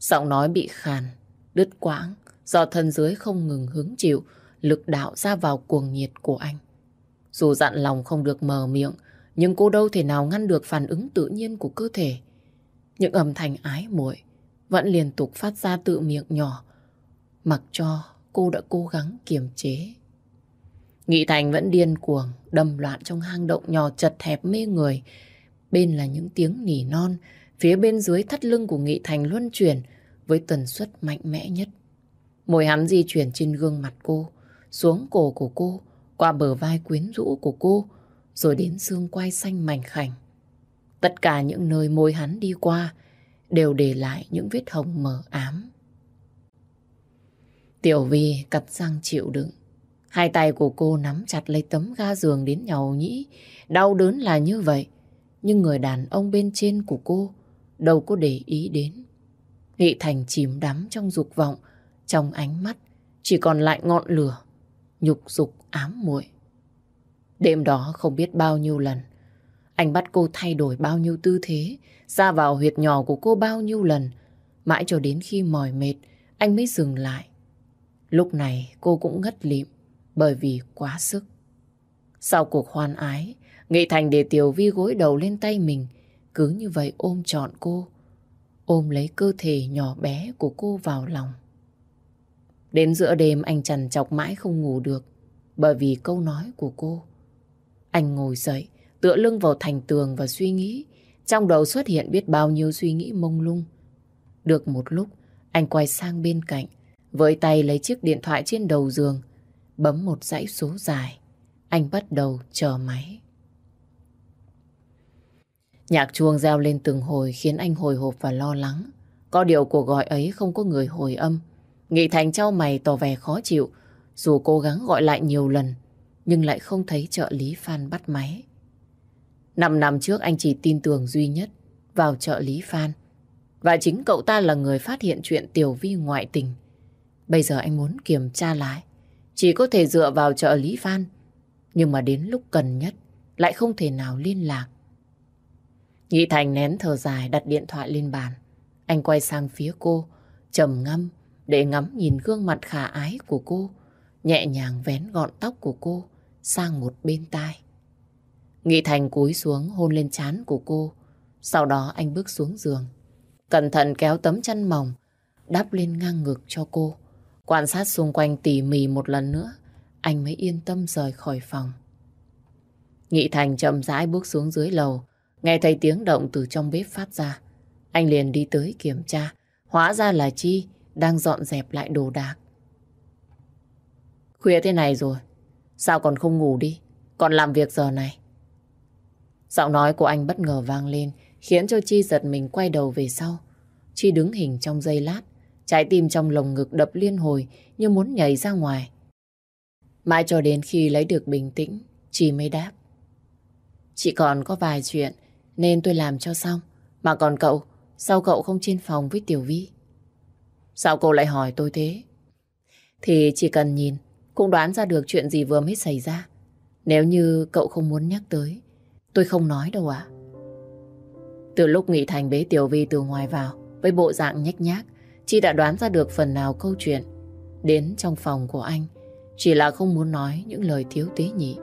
Speaker 1: Giọng nói bị khàn, đứt quãng, do thân dưới không ngừng hứng chịu lực đạo ra vào cuồng nhiệt của anh. Dù dặn lòng không được mờ miệng, nhưng cô đâu thể nào ngăn được phản ứng tự nhiên của cơ thể. Những âm thanh ái muội vẫn liên tục phát ra tự miệng nhỏ, mặc cho cô đã cố gắng kiềm chế. Nghị Thành vẫn điên cuồng, đâm loạn trong hang động nhỏ chật hẹp mê người. Bên là những tiếng nỉ non, phía bên dưới thắt lưng của Nghị Thành luân chuyển với tần suất mạnh mẽ nhất. Môi hắn di chuyển trên gương mặt cô, xuống cổ của cô, qua bờ vai quyến rũ của cô, rồi đến xương quai xanh mảnh khảnh. Tất cả những nơi môi hắn đi qua đều để lại những vết hồng mờ ám. Tiểu Vi cặp răng chịu đựng. Hai tay của cô nắm chặt lấy tấm ga giường đến nhau nhĩ. Đau đớn là như vậy. Nhưng người đàn ông bên trên của cô đâu có để ý đến. Nghị Thành chìm đắm trong dục vọng, trong ánh mắt chỉ còn lại ngọn lửa, nhục dục ám muội. Đêm đó không biết bao nhiêu lần, anh bắt cô thay đổi bao nhiêu tư thế, ra vào huyệt nhỏ của cô bao nhiêu lần, mãi cho đến khi mỏi mệt, anh mới dừng lại. Lúc này cô cũng ngất lịm bởi vì quá sức. Sau cuộc hoan ái, Nghị Thành để Tiểu Vi gối đầu lên tay mình, cứ như vậy ôm trọn cô, ôm lấy cơ thể nhỏ bé của cô vào lòng. Đến giữa đêm anh trằn chọc mãi không ngủ được bởi vì câu nói của cô. Anh ngồi dậy, tựa lưng vào thành tường và suy nghĩ. Trong đầu xuất hiện biết bao nhiêu suy nghĩ mông lung. Được một lúc, anh quay sang bên cạnh, với tay lấy chiếc điện thoại trên đầu giường, bấm một dãy số dài. Anh bắt đầu chờ máy. Nhạc chuông reo lên từng hồi khiến anh hồi hộp và lo lắng. Có điều cuộc gọi ấy không có người hồi âm. Nghị Thành trao mày tỏ vẻ khó chịu, dù cố gắng gọi lại nhiều lần, nhưng lại không thấy trợ lý Phan bắt máy. Năm năm trước anh chỉ tin tưởng duy nhất vào trợ lý Phan. Và chính cậu ta là người phát hiện chuyện Tiểu Vi ngoại tình. Bây giờ anh muốn kiểm tra lại. Chỉ có thể dựa vào trợ lý Phan. Nhưng mà đến lúc cần nhất lại không thể nào liên lạc. Nghị Thành nén thở dài đặt điện thoại lên bàn. Anh quay sang phía cô, trầm ngâm để ngắm nhìn gương mặt khả ái của cô, nhẹ nhàng vén gọn tóc của cô sang một bên tai. Nghị Thành cúi xuống hôn lên trán của cô, sau đó anh bước xuống giường. Cẩn thận kéo tấm chăn mỏng, đắp lên ngang ngực cho cô. Quan sát xung quanh tỉ mỉ một lần nữa, anh mới yên tâm rời khỏi phòng. Nghị Thành chậm rãi bước xuống dưới lầu, nghe thấy tiếng động từ trong bếp phát ra. Anh liền đi tới kiểm tra, hóa ra là Chi đang dọn dẹp lại đồ đạc. Khuya thế này rồi, sao còn không ngủ đi, còn làm việc giờ này? Giọng nói của anh bất ngờ vang lên, khiến cho Chi giật mình quay đầu về sau. Chi đứng hình trong giây lát, trái tim trong lồng ngực đập liên hồi như muốn nhảy ra ngoài. Mãi cho đến khi lấy được bình tĩnh, Chi mới đáp. Chị còn có vài chuyện nên tôi làm cho xong. Mà còn cậu, sao cậu không trên phòng với Tiểu Vi? Sao cô lại hỏi tôi thế? Thì chỉ cần nhìn, cũng đoán ra được chuyện gì vừa mới xảy ra. Nếu như cậu không muốn nhắc tới, tôi không nói đâu ạ. Từ lúc Nghị Thành bế Tiểu Vi từ ngoài vào, với bộ dạng nhách nhác, chị đã đoán ra được phần nào câu chuyện. Đến trong phòng của anh, chỉ là không muốn nói những lời thiếu tế nhị.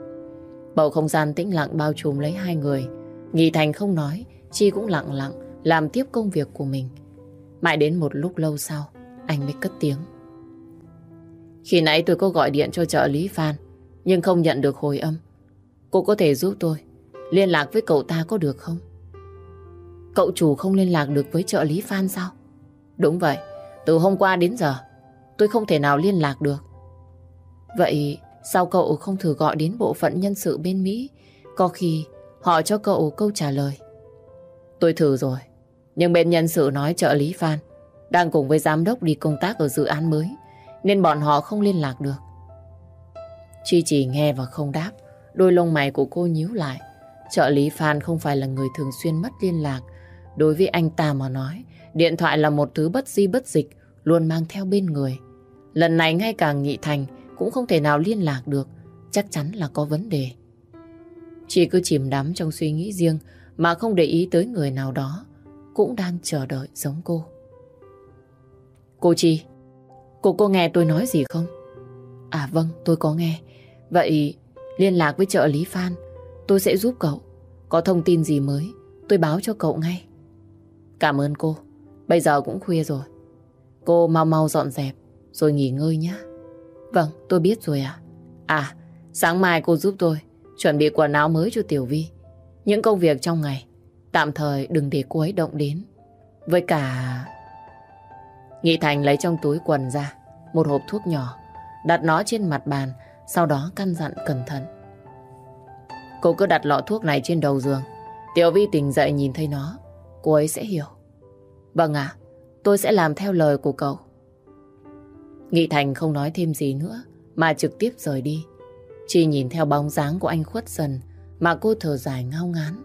Speaker 1: Bầu không gian tĩnh lặng bao trùm lấy hai người. Nghị Thành không nói, Chi cũng lặng lặng làm tiếp công việc của mình. Mãi đến một lúc lâu sau, anh mới cất tiếng. Khi nãy tôi có gọi điện cho trợ lý Phan, nhưng không nhận được hồi âm. Cô có thể giúp tôi liên lạc với cậu ta có được không? Cậu chủ không liên lạc được với trợ lý Phan sao? Đúng vậy, từ hôm qua đến giờ, tôi không thể nào liên lạc được. Vậy sao cậu không thử gọi đến bộ phận nhân sự bên Mỹ? Có khi họ cho cậu câu trả lời. Tôi thử rồi, nhưng bên nhân sự nói trợ lý Phan đang cùng với giám đốc đi công tác ở dự án mới, nên bọn họ không liên lạc được. Chi chỉ nghe và không đáp, đôi lông mày của cô nhíu lại. Trợ lý Phan không phải là người thường xuyên mất liên lạc. Đối với anh ta mà nói, điện thoại là một thứ bất di bất dịch, luôn mang theo bên người. Lần này ngay cả Nghị Thành cũng không thể nào liên lạc được, chắc chắn là có vấn đề. Chị cứ chìm đắm trong suy nghĩ riêng mà không để ý tới người nào đó cũng đang chờ đợi giống cô. Cô Chi, cô có nghe tôi nói gì không? À vâng, tôi có nghe. Vậy liên lạc với trợ lý Phan, tôi sẽ giúp cậu. Có thông tin gì mới, tôi báo cho cậu ngay. Cảm ơn cô, bây giờ cũng khuya rồi. Cô mau mau dọn dẹp, rồi nghỉ ngơi nhé. Vâng, tôi biết rồi à. À, sáng mai cô giúp tôi chuẩn bị quần áo mới cho Tiểu Vi. Những công việc trong ngày, tạm thời đừng để cô ấy động đến. Với cả... Nghị Thành lấy trong túi quần ra một hộp thuốc nhỏ, đặt nó trên mặt bàn, sau đó căn dặn cẩn thận. Cô cứ đặt lọ thuốc này trên đầu giường. Tiểu Vi tỉnh dậy nhìn thấy nó, cô ấy sẽ hiểu. Vâng ạ, tôi sẽ làm theo lời của cậu. Nghị Thành không nói thêm gì nữa, mà trực tiếp rời đi. Chỉ nhìn theo bóng dáng của anh khuất dần, mà cô thở dài ngao ngán.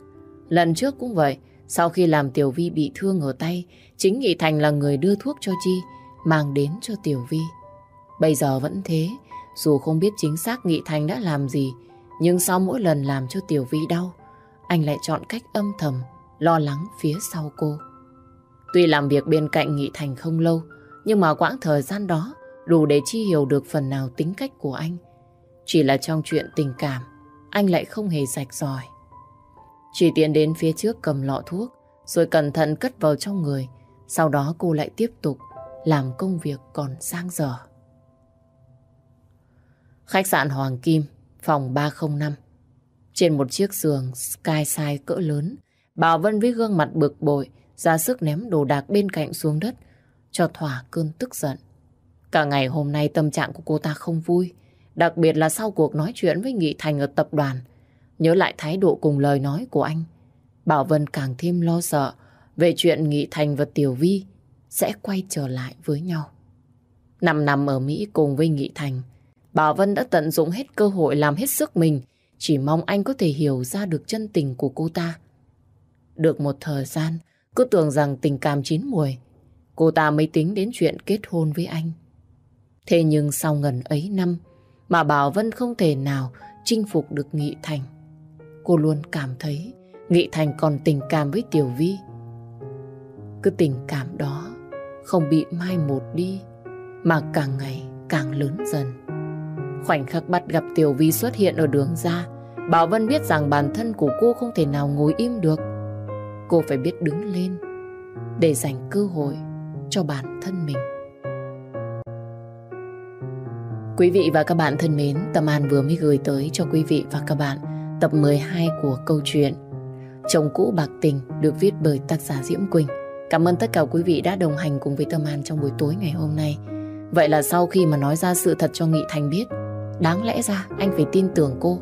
Speaker 1: Lần trước cũng vậy, sau khi làm Tiểu Vi bị thương ở tay, chính Nghị Thành là người đưa thuốc cho Chi, mang đến cho Tiểu Vi. Bây giờ vẫn thế, dù không biết chính xác Nghị Thành đã làm gì, nhưng sau mỗi lần làm cho Tiểu Vi đau, anh lại chọn cách âm thầm, lo lắng phía sau cô. Tuy làm việc bên cạnh Nghị Thành không lâu, nhưng mà quãng thời gian đó đủ để Chi hiểu được phần nào tính cách của anh. Chỉ là trong chuyện tình cảm, anh lại không hề rạch ròi. Chỉ tiến đến phía trước cầm lọ thuốc, rồi cẩn thận cất vào trong người. Sau đó cô lại tiếp tục làm công việc còn sang giờ. Khách sạn Hoàng Kim, phòng 305. Trên một chiếc giường sky size cỡ lớn, Bảo Vân với gương mặt bực bội, ra sức ném đồ đạc bên cạnh xuống đất, cho thỏa cơn tức giận. Cả ngày hôm nay tâm trạng của cô ta không vui, đặc biệt là sau cuộc nói chuyện với Nghị Thành ở tập đoàn. Nhớ lại thái độ cùng lời nói của anh, Bảo Vân càng thêm lo sợ về chuyện Nghị Thành và Tiểu Vi sẽ quay trở lại với nhau. Năm năm ở Mỹ cùng với Nghị Thành, Bảo Vân đã tận dụng hết cơ hội làm hết sức mình, chỉ mong anh có thể hiểu ra được chân tình của cô ta. Được một thời gian, cứ tưởng rằng tình cảm chín mùi, cô ta mới tính đến chuyện kết hôn với anh. Thế nhưng sau ngần ấy năm, mà Bảo Vân không thể nào chinh phục được Nghị Thành. Cô luôn cảm thấy Nghị Thành còn tình cảm với Tiểu Vi. Cứ tình cảm đó không bị mai một đi, mà càng ngày càng lớn dần. Khoảnh khắc bắt gặp Tiểu Vi xuất hiện ở đường ra, Bảo Vân biết rằng bản thân của cô không thể nào ngồi im được. Cô phải biết đứng lên để dành cơ hội cho bản thân mình. Quý vị và các bạn thân mến, Tâm An vừa mới gửi tới cho quý vị và các bạn tập 12 của câu chuyện Chồng cũ bạc tình được viết bởi tác giả Diễm Quỳnh. Cảm ơn tất cả quý vị đã đồng hành cùng với Tâm An trong buổi tối ngày hôm nay. Vậy là sau khi mà nói ra sự thật cho Nghị Thành biết, đáng lẽ ra anh phải tin tưởng cô.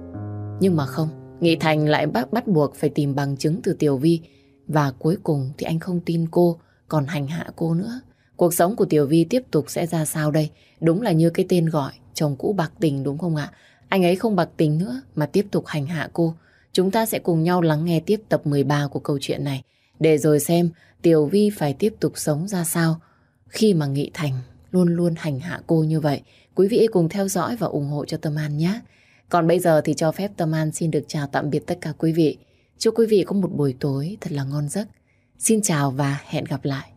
Speaker 1: Nhưng mà không, Nghị Thành lại bắt, bắt buộc phải tìm bằng chứng từ Tiểu Vi và cuối cùng thì anh không tin cô, còn hành hạ cô nữa. Cuộc sống của Tiểu Vi tiếp tục sẽ ra sao đây? Đúng là như cái tên gọi, chồng cũ bạc tình đúng không ạ? Anh ấy không bạc tình nữa mà tiếp tục hành hạ cô. Chúng ta sẽ cùng nhau lắng nghe tiếp tập 13 của câu chuyện này để rồi xem Tiểu Vi phải tiếp tục sống ra sao khi mà Nghị Thành luôn luôn hành hạ cô như vậy. Quý vị cùng theo dõi và ủng hộ cho Tâm An nhé. Còn bây giờ thì cho phép Tâm An xin được chào tạm biệt tất cả quý vị. Chúc quý vị có một buổi tối thật là ngon giấc. Xin chào và hẹn gặp lại.